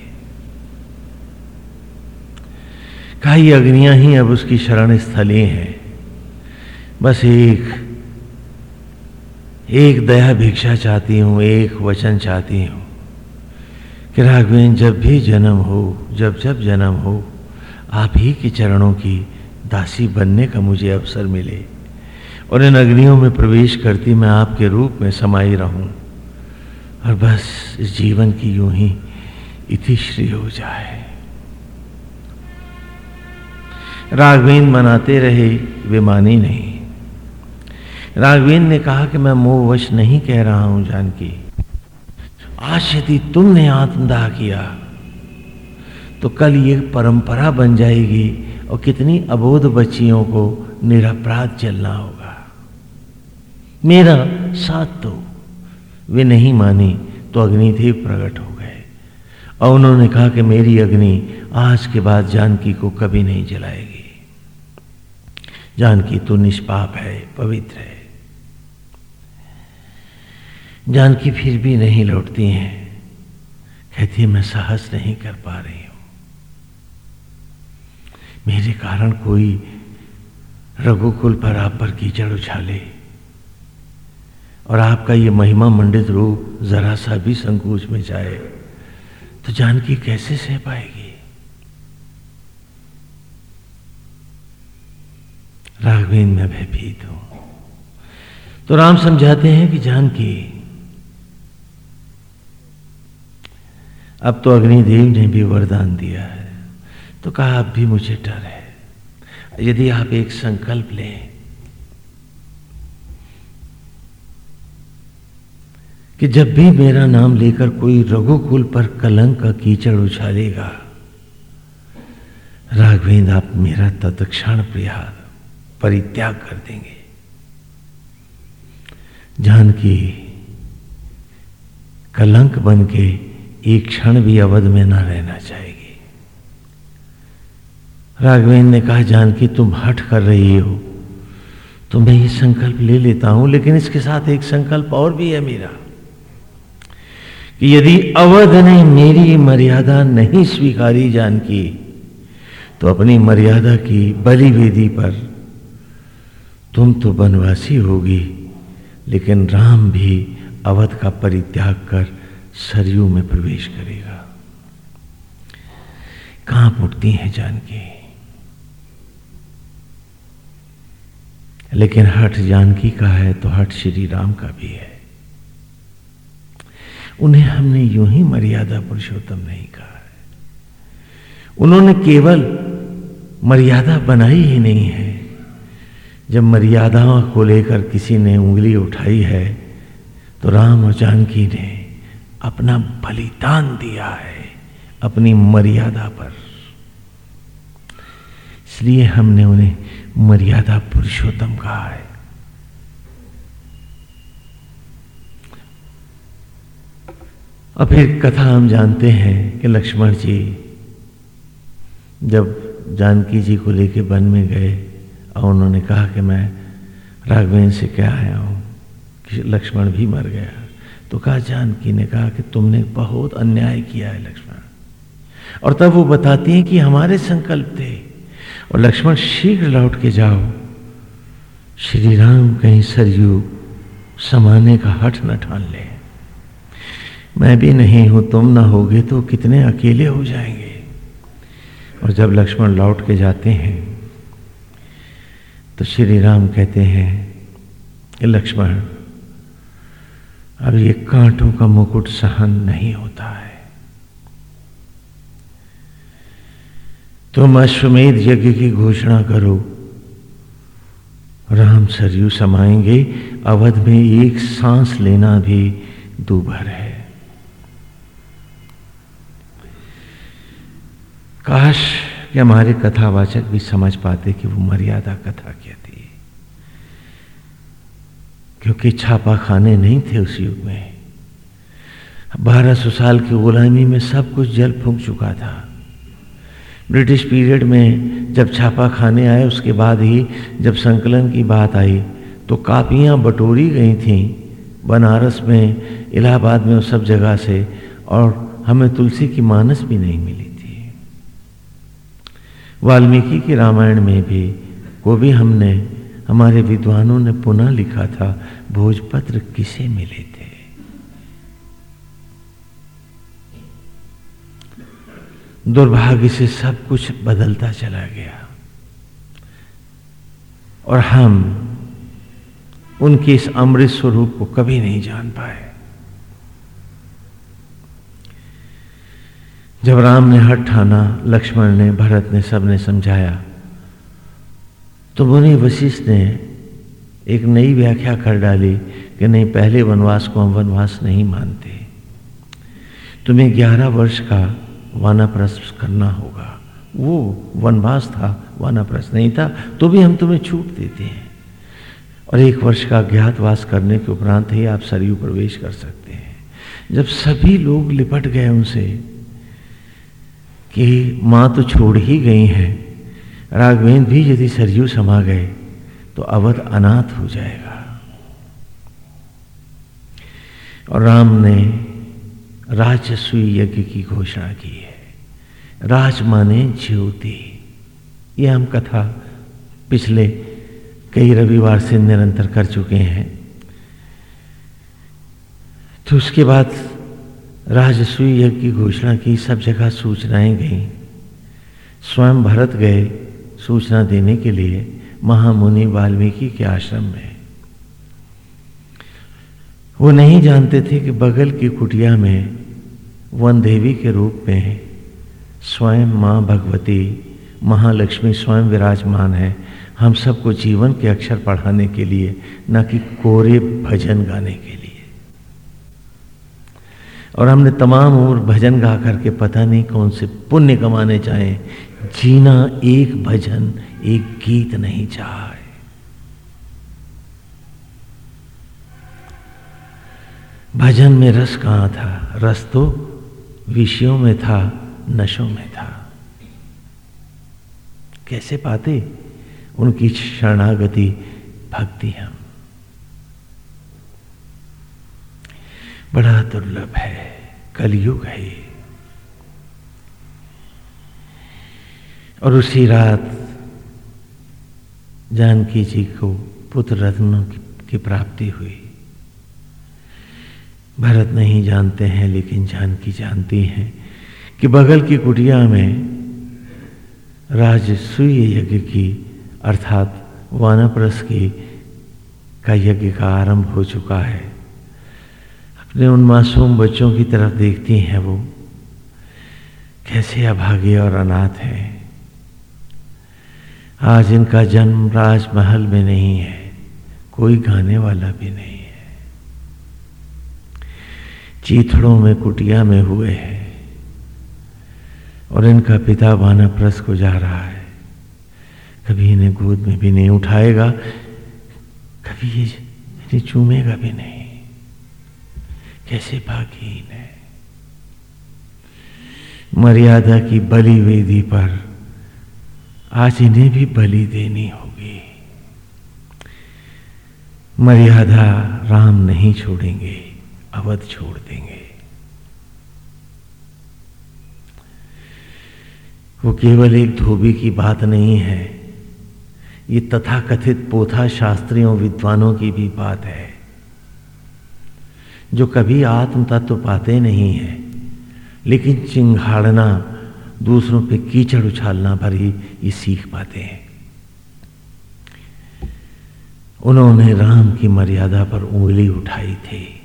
[SPEAKER 1] कहा, ये अग्नियाँ ही अब उसकी शरण स्थली हैं। बस एक एक दया भिक्षा चाहती हूँ, एक वचन चाहती हूँ कि राघवेन जब भी जन्म हो, जब जब जन्म हो, आप ही के चरणों की दासी बनने का मुझे अवसर मिले और इन अग्नियों में प्रवेश करती मैं आपके रूप में समाई रहूँ और बस इस जीवन की यूँ ही इतिश्री हो जाए। राघवेन मनाते रहे, वे मानी नहीं। राघवेन ने कहा कि मैं मोहवश नहीं कह रहा हूँ जानकी। आज यदि तुमने आत्मदाह किया। तो कल ये परंपरा बन जाएगी और कितनी अबोध बच्चियों को निरपराध चलना होगा। मेरा साथ तो वे नहीं मानी तो अग्निदेव प्रकट हो गए। और उन्होंने कहा कि मेरी अग्नि आज के बाद जानकी को कभी नहीं जलाएगी। जानकी तो निष्पाप है, पवित्र है। जानकी फिर भी नहीं लौटती हैं। कहती है, मैं साहस नहीं कर पा रही हूँ। मेरे कारण कोई रघुकुल पर आप पर कीचड़ उछाले। और आपका ये महिमा मंडित रूप जरा सा भी संकोच में जाए तो जानकी कैसे सह पाएगी? राघवेन में भयभीत हूँ। तो राम समझाते हैं कि जानकी अब तो अग्निदेव ने भी वरदान दिया है। तो कहा अब भी मुझे डर है। यदि आप एक संकल्प लें, कि जब भी मेरा नाम लेकर कोई रघुकुल पर कलंक का कीचड़ उछालेगा, राघवेंद्र, आप मेरा तत्क्षण प्रयाग परित्याग कर देंगे। जानकी कलंक बन के एक क्षण भी अवध में ना रहना चाहेगी। राघवेंद्र ने कहा, जानकी, तुम हट कर रही हो। तो मैं ये संकल्प ले लेता हूँ, लेकिन इसके साथ एक संकल्प और भी है मेरा, कि यदि अवध ने मेरी मर्यादा नहीं स्वीकारी जानकी तो अपनी मर्यादा की बलि वेदी पर तुम तो वनवासी होगी, लेकिन राम भी अवध का परित्याग कर सरयू में प्रवेश करेगा। कहाँ उठती है जानकी। लेकिन हट जानकी का है तो हट श्री राम का भी है। उन्हें हमने यूँ ही मर्यादा पुरुषोत्तम नहीं कहा है। उन्होंने केवल मर्यादा बनाई ही नहीं है। जब मर्यादाओं को लेकर किसी ने उंगली उठाई है तो राम और जानकी ने अपना बलिदान दिया है अपनी मर्यादा पर। इसलिए हमने उन्हें मर्यादा पुरुषोत्तम कहा है। और फिर कथा हम जानते हैं कि लक्ष्मण जी जब जानकी जी को लेके वन में गए और उन्होंने कहा कि मैं राघवेंद्र से क्या आया हूँ कि लक्ष्मण भी मर गया। तो कहा, जानकी ने कहा कि तुमने बहुत अन्याय किया है लक्ष्मण। और तब वो बताती हैं कि हमारे संकल्प थे। और लक्ष्मण शीघ्र लौट के जाओ। श्री राम कहीं सरयू समाने का हठ न ठान ले। मैं भी नहीं हूँ, तुम ना होगे तो कितने अकेले हो जाएँगे। और जब लक्ष्मण लौट के जाते हैं तो श्री राम कहते हैं लक्ष्मण, अब ये कांटों का मुकुट सहन नहीं होता है। तुम अश्वमेध यज्ञ की घोषणा करो। राम सरयू समाएँगे, अवध में एक सांस लेना भी दूभर है। काश कि हमारे कथावाचक भी समझ पाते कि वो मर्यादा कथा क्या थी क्योंकि छापा खाने नहीं थे उस युग में। बारह सौ साल की गुलामी में सब कुछ जल फूक चुका था। ब्रिटिश पीरियड में जब छापा खाने आए, उसके बाद ही जब संकलन की बात आई तो कापियाँ बटोरी गई थीं बनारस में, इलाहाबाद में उस सब जगह से, और हमें तुलसी की मानस भी नहीं मिली। वाल्मीकि के रामायण में भी को भी हमने, हमारे विद्वानों ने पुनः लिखा था, भोजपत्र किसे मिले थे? दुर्भाग्य से सब कुछ बदलता चला गया। और हम उनके इस अमृत स्वरूप को कभी नहीं जान पाए। जब राम ने हट ठाना, लक्ष्मण ने, भरत ने, सबने समझाया तो मुनि वशिष्ठ ने एक नई व्याख्या कर डाली कि नहीं, पहले वनवास को हम वनवास नहीं मानते। तुम्हें ग्यारह वर्ष का वानाप्रस्थ करना होगा। वो वनवास था, वानाप्रस्थ नहीं था तो भी हम तुम्हें छूट देते हैं। और एक वर्ष का अज्ञातवास करने के उपरांत ही आप सरयू प्रवेश कर सकते हैं। जब सभी लोग लिपट गए उनसे कि माँ तो छोड़ ही गई हैं। राघवेंद्र भी यदि सरयू समा गए तो अवध अनाथ हो जाएगा। और राम ने राजस्वी यज्ञ की घोषणा की है। राज माने ज्योति। ये हम कथा पिछले कई रविवार से निरंतर कर चुके हैं। तो उसके बाद राजस्वी यज्ञ की घोषणा की, सब जगह सूचनाएँ गई। स्वयं भरत गए सूचना देने के लिए महामुनि वाल्मीकि के आश्रम में। वो नहीं जानते थे कि बगल की कुटिया में वन देवी के रूप में स्वयं माँ भगवती, महालक्ष्मी स्वयं विराजमान है। हम सबको जीवन के अक्षर पढ़ाने के लिए, न कि कोरे भजन गाने के लिए। और हमने तमाम उम्र भजन गा करके पता नहीं कौन से पुण्य कमाने चाहे। जीना एक भजन, एक गीत नहीं चाहे। भजन में रस कहाँ था? रस तो विषयों में था, नशों में था। कैसे पाते? उनकी शरणागति, भक्ति हम। बड़ा दुर्लभ है, कलयुग है। और उसी रात जानकी जी को पुत्र रत्नों की प्राप्ति हुई। भरत नहीं जानते हैं, लेकिन जानकी जानती हैं कि बगल की कुटिया में राजसूय यज्ञ की, अर्थात वानप्रस की, का यज्ञ का आरंभ हो चुका है। अपने उन मासूम बच्चों की तरफ़ देखती हैं वो, कैसे अभागे और अनाथ हैं। आज इनका जन्म राजमहल में नहीं है, कोई गाने वाला भी नहीं है। चीथड़ों में कुटिया में हुए हैं और इनका पिता वानाप्रस को जा रहा है। कभी इन्हें गोद में भी नहीं उठाएगा, कभी ये इन्हें चूमेगा भी नहीं। कैसे भागीन है? मर्यादा की बलि वेदी पर आज इन्हें भी बलि देनी होगी। मर्यादा राम नहीं छोड़ेंगे, अवध छोड़ देंगे। वो केवल एक धोबी की बात नहीं है, ये तथाकथित पोथा शास्त्रियों विद्वानों की भी बात है। जो कभी आत्म तत्व पाते नहीं है। लेकिन चिंगाड़ना, दूसरों पे कीचड़ उछालना भर ही ये सीख पाते हैं। उन्होंने राम की मर्यादा पर उंगली उठाई थी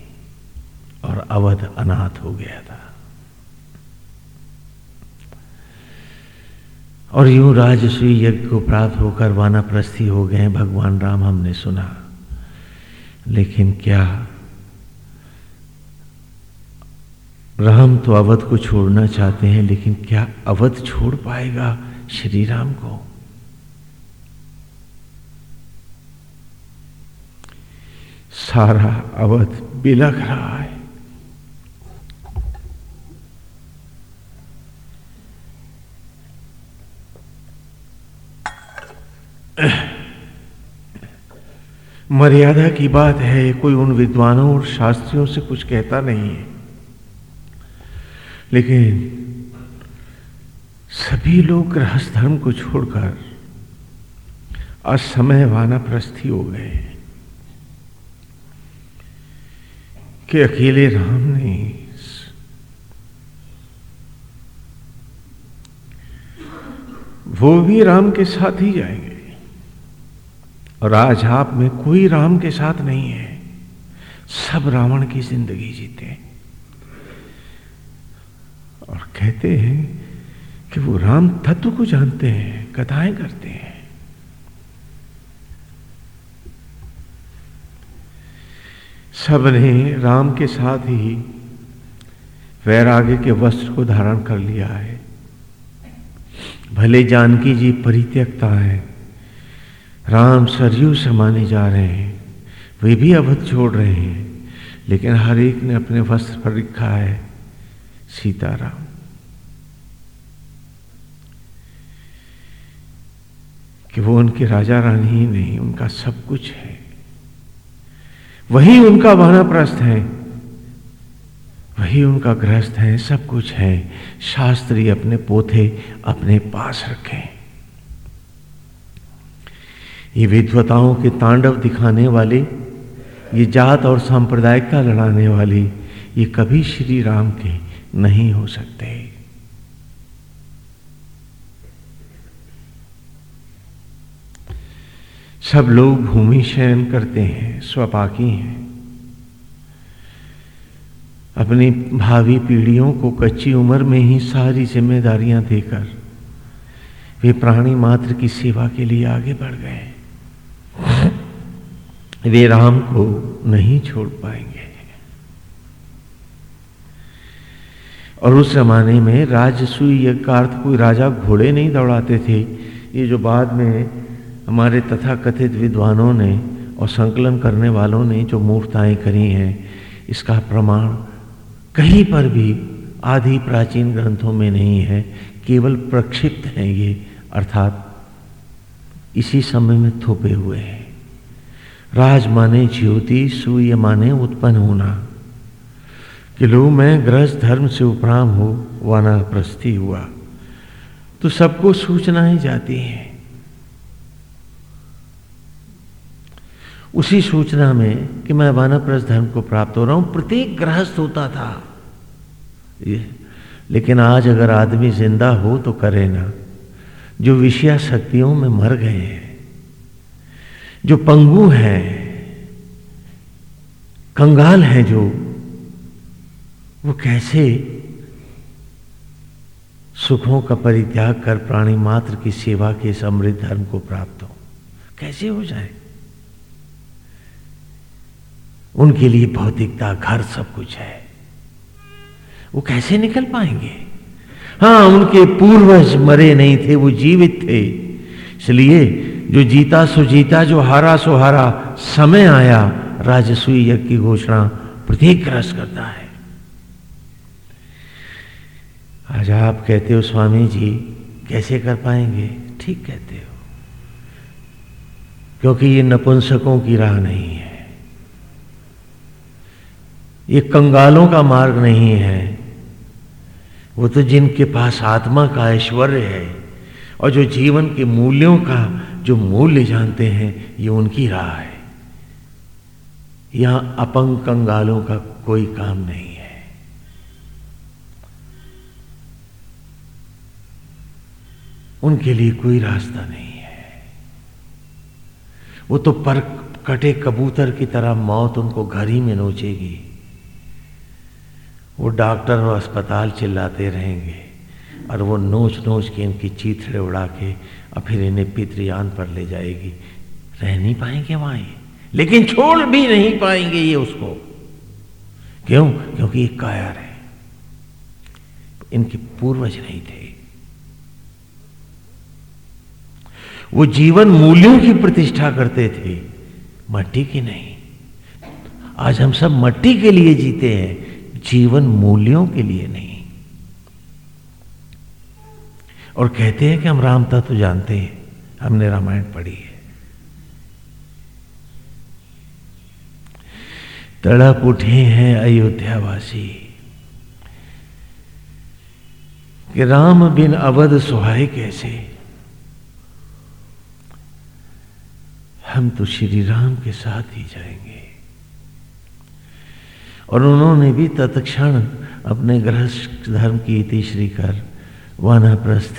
[SPEAKER 1] और अवध अनाथ हो गया था। और यूँ राजस्वी यज्ञ को प्राप्त होकर वानाप्रस्थी हो गए भगवान राम हमने सुना। लेकिन क्या राम तो अवध को छोड़ना चाहते हैं, लेकिन क्या अवध छोड़ पाएगा श्री राम को? सारा अवध बिलख रहा है। मर्यादा की बात है, कोई उन विद्वानों और शास्त्रियों से कुछ कहता नहीं है। लेकिन सभी लोग गृहस्थ धर्म को छोड़कर असमय वानाप्रस्थी हो गए कि अकेले राम नहीं वो भी राम के साथ ही जाएँगे। और आज आप में कोई राम के साथ नहीं है। सब रावण की ज़िंदगी जीते और कहते हैं कि वो राम तत्व को जानते हैं, कथाएँ करते हैं। सबने राम के साथ ही वैराग्य के वस्त्र को धारण कर लिया है। भले जानकी जी परित्यक्ता है, राम सरयू समाने जा रहे हैं, वे भी अवध छोड़ रहे हैं, लेकिन हर एक ने अपने वस्त्र पर लिखा है, सीताराम। कि वो उनके राजा रानी ही नहीं, उनका सब कुछ है। वही उनका वानाप्रस्थ है। वही उनका गृहस्थ है, सब कुछ है। शास्त्री अपने पोथे अपने पास रखें। ये विद्वताओं के तांडव दिखाने वाले, ये जात और सांप्रदायिकता लड़ाने वाले, ये कभी श्री राम के नहीं हो सकते। सब लोग भूमि शयन करते हैं, स्वपाकी हैं। अपनी भावी पीढ़ियों को कच्ची उम्र में ही सारी जिम्मेदारियाँ देकर वे प्राणी मात्र की सेवा के लिए आगे बढ़ गए वे राम को नहीं छोड़ पाएँगे। और उस जमाने में राजसूय यज्ञ का अर्थ कोई राजा घोड़े नहीं दौड़ाते थे। ये जो बाद में हमारे तथा कथित विद्वानों ने और संकलन करने वालों ने जो मूर्ताएँ करी हैं, इसका प्रमाण कहीं पर भी आदि प्राचीन ग्रंथों में नहीं है, केवल प्रक्षिप्त हैं ये, अर्थात इसी समय में थोपे हुए हैं। राज माने ज्योति, सूर्य माने उत्पन्न होना। कि लो मैं गृहस्थ धर्म से उपराम हो वाना प्रस्थि हुआ। तो सबको सूचनाएँ जाती हैं। उसी सूचना में कि मैं वानप्रस्थ धर्म को प्राप्त हो रहा हूँ, प्रत्येक गृहस्थ होता था। ये, लेकिन आज अगर आदमी ज़िंदा हो तो करे ना। जो विषया शक्तियों में मर गए हैं, जो पंगु हैं, कंगाल हैं जो, वो कैसे सुखों का परित्याग कर प्राणी मात्र की सेवा के समृद्ध धर्म को प्राप्त हो? कैसे हो जाए? उनके लिए भौतिकता, घर सब कुछ है। वो कैसे निकल पाएँगे? हाँ उनके पूर्वज मरे नहीं थे, वो जीवित थे। इसलिए जो जीता सो जीता, जो हारा सो हारा, समय आया, राजसूय यज्ञ की घोषणा प्रत्येक रस करता है। आज आप कहते हो, स्वामी जी, कैसे कर पाएँगे? ठीक कहते हो। क्योंकि ये नपुंसकों की राह नहीं है। ये कंगालों का मार्ग नहीं है। वो तो जिनके पास आत्मा का ऐश्वर्य है और जो जीवन के मूल्यों का जो मूल्य जानते हैं, ये उनकी राह है। यहाँ अपंग कंगालों का कोई काम नहीं है। उनके लिए कोई रास्ता नहीं है। वो तो पर कटे कबूतर की तरह मौत उनको घर ही में नोचेगी। वो डॉक्टर और अस्पताल चिल्लाते रहेंगे और वो नोच नोच के इनकी चीथड़े उड़ा के और फिर इन्हें पितृयान पर ले जाएगी। रह नहीं पाएँगे वहाँ ये। लेकिन छोड़ भी नहीं पाएँगे ये उसको। क्यों? क्योंकि ये कायर है। इनके पूर्वज नहीं थे। वो जीवन मूल्यों की प्रतिष्ठा करते थे, मट्टी की नहीं। आज हम सब मट्टी के लिए जीते हैं। जीवन मूल्यों के लिए नहीं। और कहते हैं कि हम राम तत्व जानते हैं, हमने रामायण पढ़ी है। तड़प उठे हैं अयोध्यावासी कि राम बिन अवध सुहाय कैसे? हम तो श्री राम के साथ ही जाएँगे। और उन्होंने भी तत्क्षण अपने गृहस्थ धर्म की इतिश्री कर वानाप्रस्थ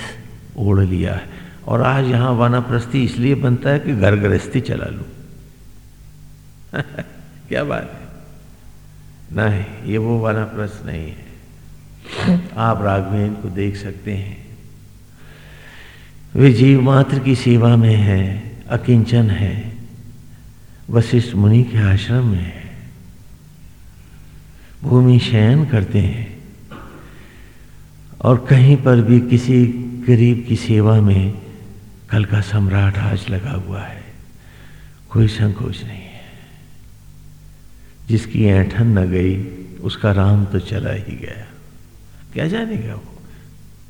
[SPEAKER 1] ओढ़ लिया है। और आज यहाँ वानाप्रस्थी इसलिए बनता है कि घर गृहस्थी चला लू। क्या बात है? नहीं, ये वो वानाप्रस्थ नहीं है। आप राघवेन को देख सकते हैं। वे जीव मात्र की सेवा में है, अकिंचन है, वशिष्ठ मुनि के आश्रम में है। भूमि शयन करते हैं। और कहीं पर भी किसी गरीब की सेवा में कल का सम्राट आज लगा हुआ है। कोई संकोच नहीं है। जिसकी ऐठन न गई, उसका राम तो चला ही गया। क्या जानेगा वो?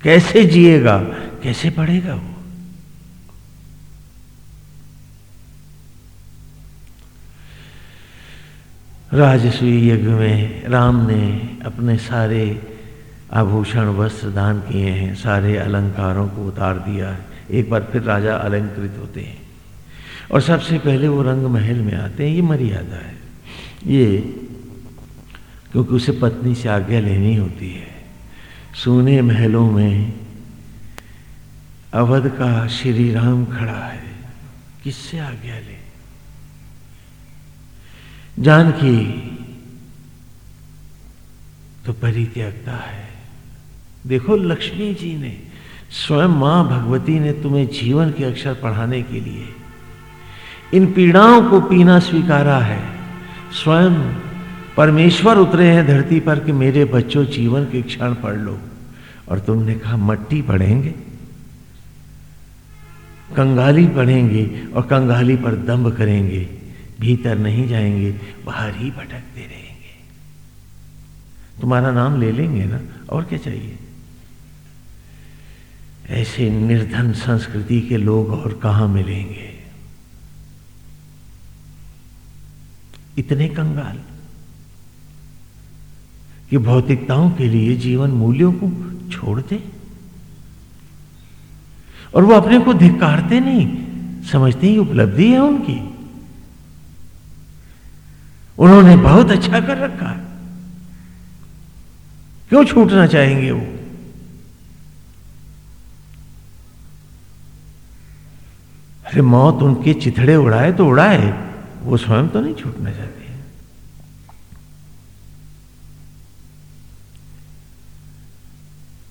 [SPEAKER 1] कैसे जिएगा? कैसे पढ़ेगा वो? राजसूय यज्ञ में राम ने अपने सारे आभूषण, वस्त्र दान किए हैं, सारे अलंकारों को उतार दिया है। एक बार फिर राजा अलंकृत होते हैं। और सबसे पहले वो रंग महल में आते हैं, ये मर्यादा है। ये, क्योंकि उसे पत्नी से आज्ञा लेनी होती है। सोने महलों में अवध का श्री राम खड़ा है। किससे आज्ञा ले? जानकी तो परित्यागता है। देखो लक्ष्मी जी ने, स्वयं माँ भगवती ने तुम्हें जीवन के अक्षर पढ़ाने के लिए इन पीड़ाओं को पीना स्वीकारा है। स्वयं परमेश्वर उतरे हैं धरती पर कि मेरे बच्चों जीवन के क्षण पढ़ लो और तुमने कहा, मट्टी पढ़ेंगे? कंगाली पढ़ेंगे और कंगाली पर दम्भ करेंगे? भीतर नहीं जाएँगे, बाहर ही भटकते रहेंगे। तुम्हारा नाम ले लेंगे ना? और क्या चाहिए? ऐसे निर्धन संस्कृति के लोग और कहाँ मिलेंगे? इतने कंगाल कि भौतिकताओं के लिए जीवन मूल्यों को छोड़ दे और वो अपने को धिक्कारते नहीं, समझते ही उपलब्धि है उनकी। उन्होंने बहुत अच्छा कर रखा है। क्यों छूटना चाहेंगे वो? अरे, मौत उनके चिथड़े उड़ाए तो उड़ाए, वो स्वयं तो नहीं छूटना चाहते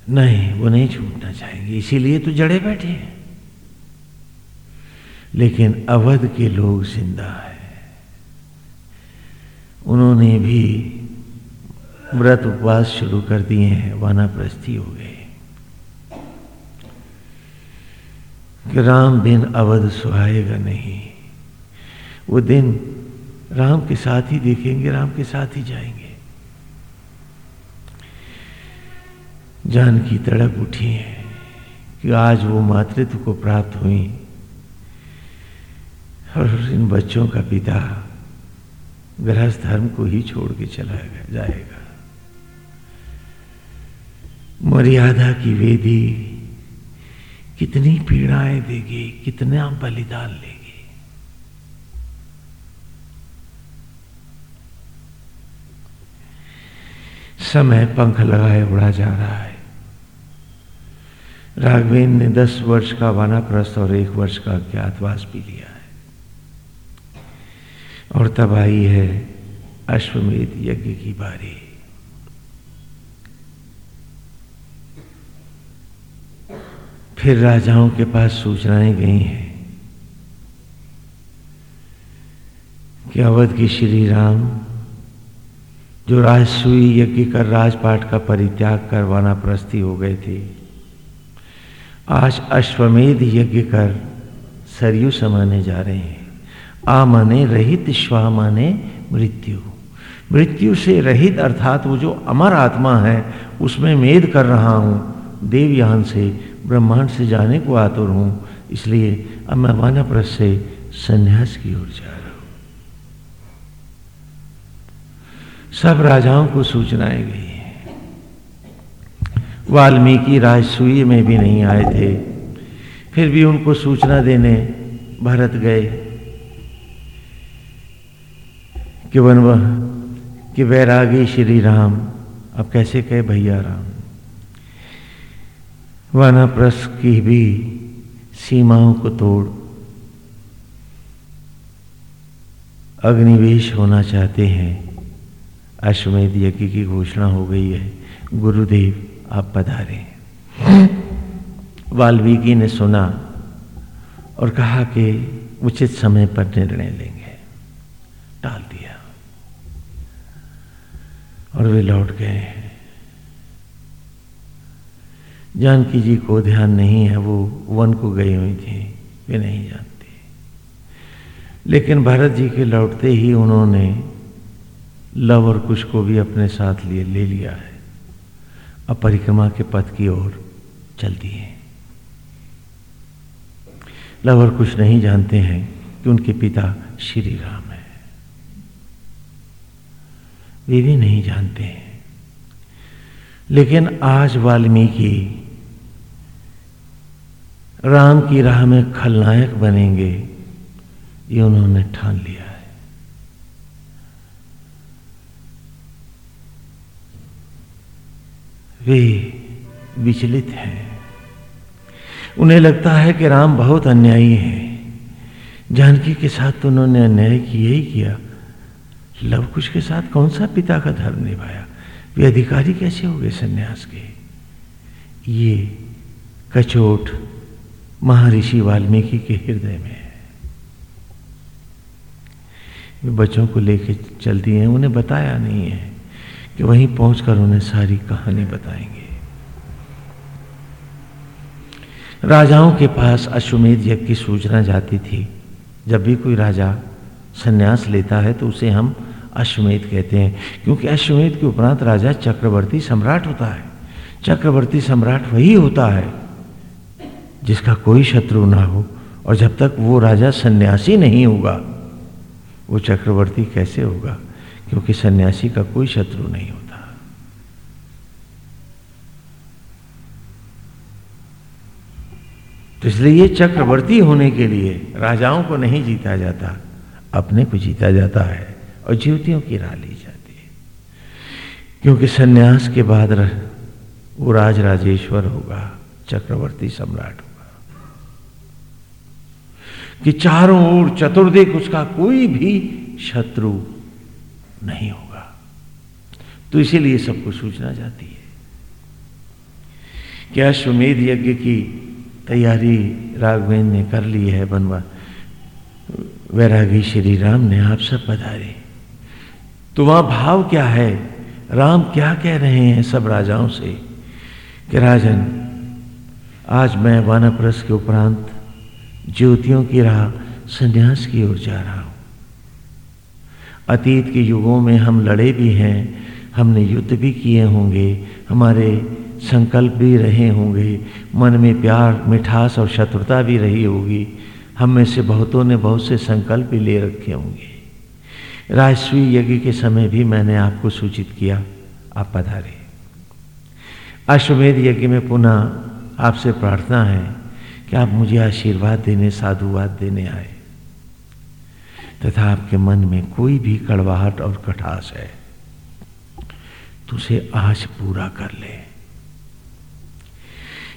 [SPEAKER 1] नहीं, वो नहीं छूटना चाहेंगे, इसीलिए तो जड़े बैठे हैं। लेकिन अवध के लोग ज़िंदा है। उन्होंने भी व्रत उपवास शुरू कर दिए हैं, वानाप्रस्थी हो गए। कि राम बिन अवध सुहाएगा नहीं। वो दिन राम के साथ ही देखेंगे, राम के साथ ही जाएँगे। जान की तड़प उठी है कि आज वो मातृत्व को प्राप्त हुई और इन बच्चों का पिता गृहस्थ धर्म को ही छोड़ के चला जाएगा। मर्यादा की वेदी कितनी पीड़ाएँ देगी, कितना बलिदान लेगी। समय पंख लगाए, उड़ा जा रहा है। राघवेन ने दस वर्ष का वानाप्रस्थ और एक वर्ष का अज्ञातवास भी लिया। और तब आई है अश्वमेध यज्ञ की बारी। फिर राजाओं के पास सूचनाएँ गई हैं कि अवध की श्री राम जो राजसूई यज्ञ कर राजपाट का परित्याग कर वानाप्रस्थी हो गए थे, आज अश्वमेध यज्ञ कर सरयू समाने जा रहे हैं। आ माने रहित श्वा माने मृत्यु। मृत्यु से रहित अर्थात वो जो अमर आत्मा है, उसमें मेद कर रहा हूँ। देवयान से, ब्रह्मांड से जाने को आतुर हूँ। इसलिए अब मैं वानाप्रस्थ से संन्यास की ओर जा रहा हूँ। सब राजाओं को सूचनाएँ गई वाल्मीकि राजसूय में भी नहीं आए थे। फिर भी उनको सूचना देने भरत गए। कि वन कि वैरागी श्री राम। अब कैसे कहे, भैया राम? वनप्रस की भी सीमाओं को तोड़। अग्निवेश होना चाहते हैं। अश्वमेध यज्ञ की घोषणा हो गई है। गुरुदेव, आप पधारे वाल्मीकि ने सुना और कहा कि उचित समय पर निर्णय लेंगे। टाल दिया। और वे लौट गए। जानकी जी को ध्यान नहीं है, वो वन को गई हुई थी, वे नहीं जानती। लेकिन भरत जी के लौटते ही उन्होंने लव और कुश को भी अपने साथ लिए, ले लिया है। अब परिक्रमा के पथ की ओर चल दिए। लव और कुश नहीं जानते हैं कि उनके पिता श्री राम। वे भी नहीं जानते हैं। लेकिन आज वाल्मीकि राम की राह में खलनायक बनेंगे, ये उन्होंने ठान लिया है। वे विचलित हैं। उन्हें लगता है कि राम बहुत अन्यायी है। जानकी के साथ तो उन्होंने अन्याय किया ही किया। लव कुश के साथ कौन सा पिता का धर्म निभाया? वे अधिकारी कैसे हो गए संन्यास के? ये कचोट महर्षि वाल्मीकि के हृदय में है। वे बच्चों को लेके चल दिए हैं, उन्हें बताया नहीं है कि वहीं पहुंचकर उन्हें सारी कहानी बताएँगे। राजाओं के पास अश्वमेध यज्ञ की सूचना जाती थी। जब भी कोई राजा संन्यास लेता है तो उसे हम अश्वमेध कहते हैं। क्योंकि अश्वमेध के उपरांत राजा चक्रवर्ती सम्राट होता है। चक्रवर्ती सम्राट वही होता है, जिसका कोई शत्रु ना हो, और जब तक वो राजा सन्यासी नहीं होगा, वो चक्रवर्ती कैसे होगा? क्योंकि सन्यासी का कोई शत्रु नहीं होता। तो इसलिए ये चक्रवर्ती होने के लिए राजाओं को नहीं जीता जाता। अपने को जीता जाता है और जीवतियों की राह ली जाती है। क्योंकि सन्यास के बाद वो राज राजेश्वर होगा, चक्रवर्ती सम्राट होगा। कि चारों ओर चतुर्दिक उसका कोई भी शत्रु नहीं होगा। तो इसीलिए सबको सूचना जाती है कि अश्वमेध यज्ञ की तैयारी राघवेंद्र ने कर ली है, बनवा वैरागी श्री राम ने आप सब पधारे। तो वहाँ भाव क्या है? राम क्या कह रहे हैं सब राजाओं से? कि राजन, आज मैं वानप्रस के उपरांत ज्योतियों की राह संन्यास की ओर जा रहा हूँ। अतीत के युगों में हम लड़े भी हैं, हमने युद्ध भी किए होंगे, हमारे संकल्प भी रहे होंगे, मन में प्यार, मिठास और शत्रुता भी रही होगी। हम में से बहुतों ने बहुत से संकल्प भी ले रखे होंगे। राजस्वी यज्ञ के समय भी मैंने आपको सूचित किया, आप पधारे। अश्वमेध यज्ञ में पुनः आपसे प्रार्थना है कि आप मुझे आशीर्वाद देने, साधुवाद देने आए, तथा आपके मन में कोई भी कड़वाहट और कठास है तो उसे आज पूरा कर ले।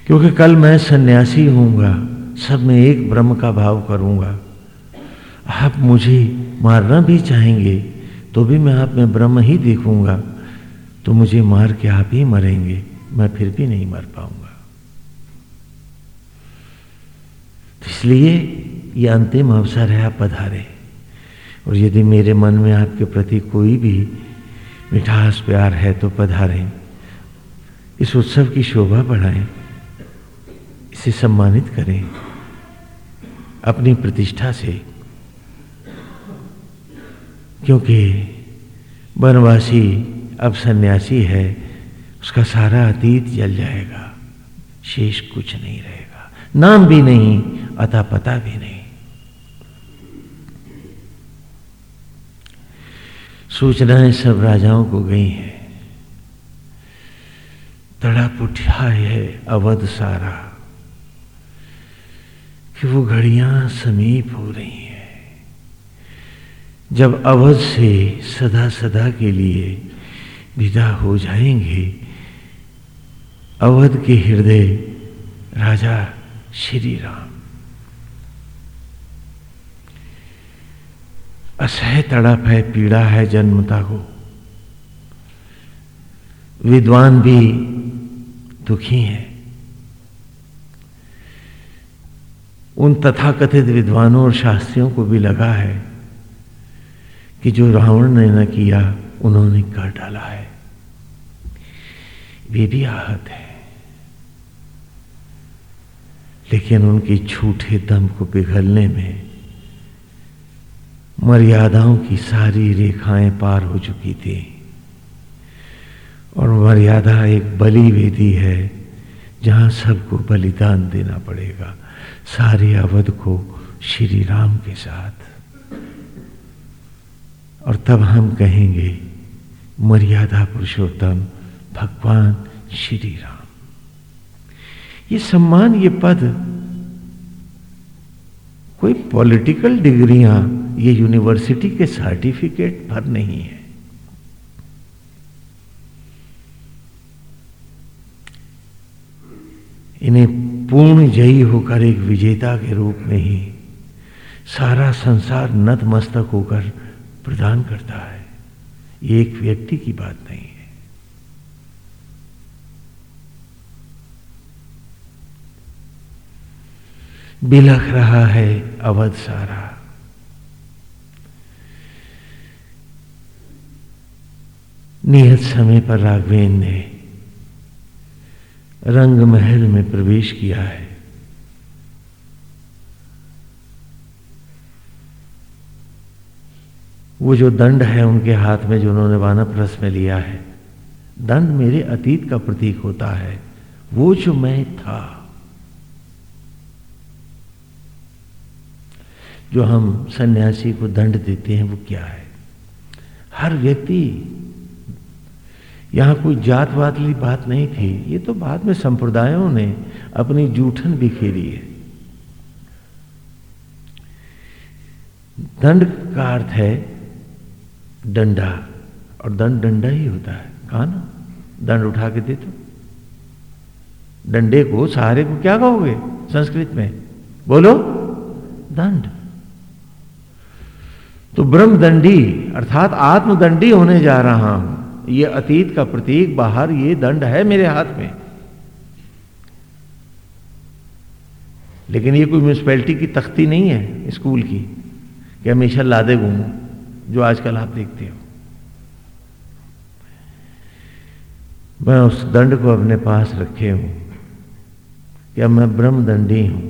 [SPEAKER 1] क्योंकि कल मैं सन्यासी होऊँगा सब में एक ब्रह्म का भाव करूँगा। आप मुझे मारना भी चाहेंगे तो भी मैं आप में ब्रह्म ही देखूँगा। तो मुझे मार के आप ही मरेंगे, मैं फिर भी नहीं मर पाऊँगा। तो इसलिए ये अंतिम अवसर है आप पधारे। और यदि मेरे मन में आपके प्रति कोई भी मिठास प्यार है तो पधारें। इस उत्सव की शोभा बढ़ाएँ। इसे सम्मानित करें। अपनी प्रतिष्ठा से। क्योंकि वनवासी अब सन्यासी है, उसका सारा अतीत जल जाएगा, शेष कुछ नहीं रहेगा। नाम भी नहीं, अता पता भी नहीं। सूचनाएँ सब राजाओं को गई हैं। तड़प उठा है अवध सारा। कि वो घड़ियाँ समीप हो रही हैं। जब अवध से सदा सदा के लिए विदा हो जाएँगे, अवध के हृदय राजा श्री राम। असह तड़प है, पीड़ा है, जन्मता को। विद्वान भी दुखी हैं। उन तथाकथित विद्वानों और शास्त्रियों को भी लगा है कि जो रावण ने न किया, उन्होंने कर डाला है। वे भी आहत है। लेकिन उनके झूठे दम को पिघलने में मर्यादाओं की सारी रेखाएँ पार हो चुकी थी और मर्यादा एक बलि वेदी है जहाँ सबको बलिदान देना पड़ेगा। सारे अवध को श्री राम के साथ। और तब हम कहेंगे, मर्यादा पुरुषोत्तम, भगवान श्री राम। ये सम्मान, ये पद, कोई पॉलिटिकल डिग्रियाँ, ये यूनिवर्सिटी के सर्टिफिकेट पर नहीं है। इन्हें पूर्ण जयी होकर एक विजेता के रूप में ही सारा संसार नतमस्तक होकर प्रदान करता है। ये एक व्यक्ति की बात नहीं है। बिलख रहा है अवध सारा। नियत समय पर राघवेन ने रंग महल में प्रवेश किया है। वो जो दंड है उनके हाथ में, जो उन्होंने वानप रस में लिया है, दंड मेरे अतीत का प्रतीक होता है। वो जो मैं था, जो हम सन्यासी को दंड देते हैं, वो क्या है? हर व्यक्ति यहाँ कोई जात वात वाली बात नहीं थी। ये तो बाद में संप्रदायों ने अपनी जूठन बिखेरी है। दंड का अर्थ है डंडा, और दंड डंडा ही होता है। कहा ना? दंड उठा के दे तो। डंडे को, सहारे को क्या कहोगे संस्कृत में? बोलो, दंड। तो ब्रह्मदंडी, अर्थात आत्मदंडी होने जा रहा हूँ। ये अतीत का प्रतीक बाहर ये दंड है मेरे हाथ में। लेकिन ये कोई म्यूनिसपैलिटी की तख्ती नहीं है स्कूल की, कि हमेशा लादे घूमू, जो आजकल आप देखते हो। मैं उस दंड को अपने पास रखे हूँ क्या मैं ब्रह्मदंडी हूँ।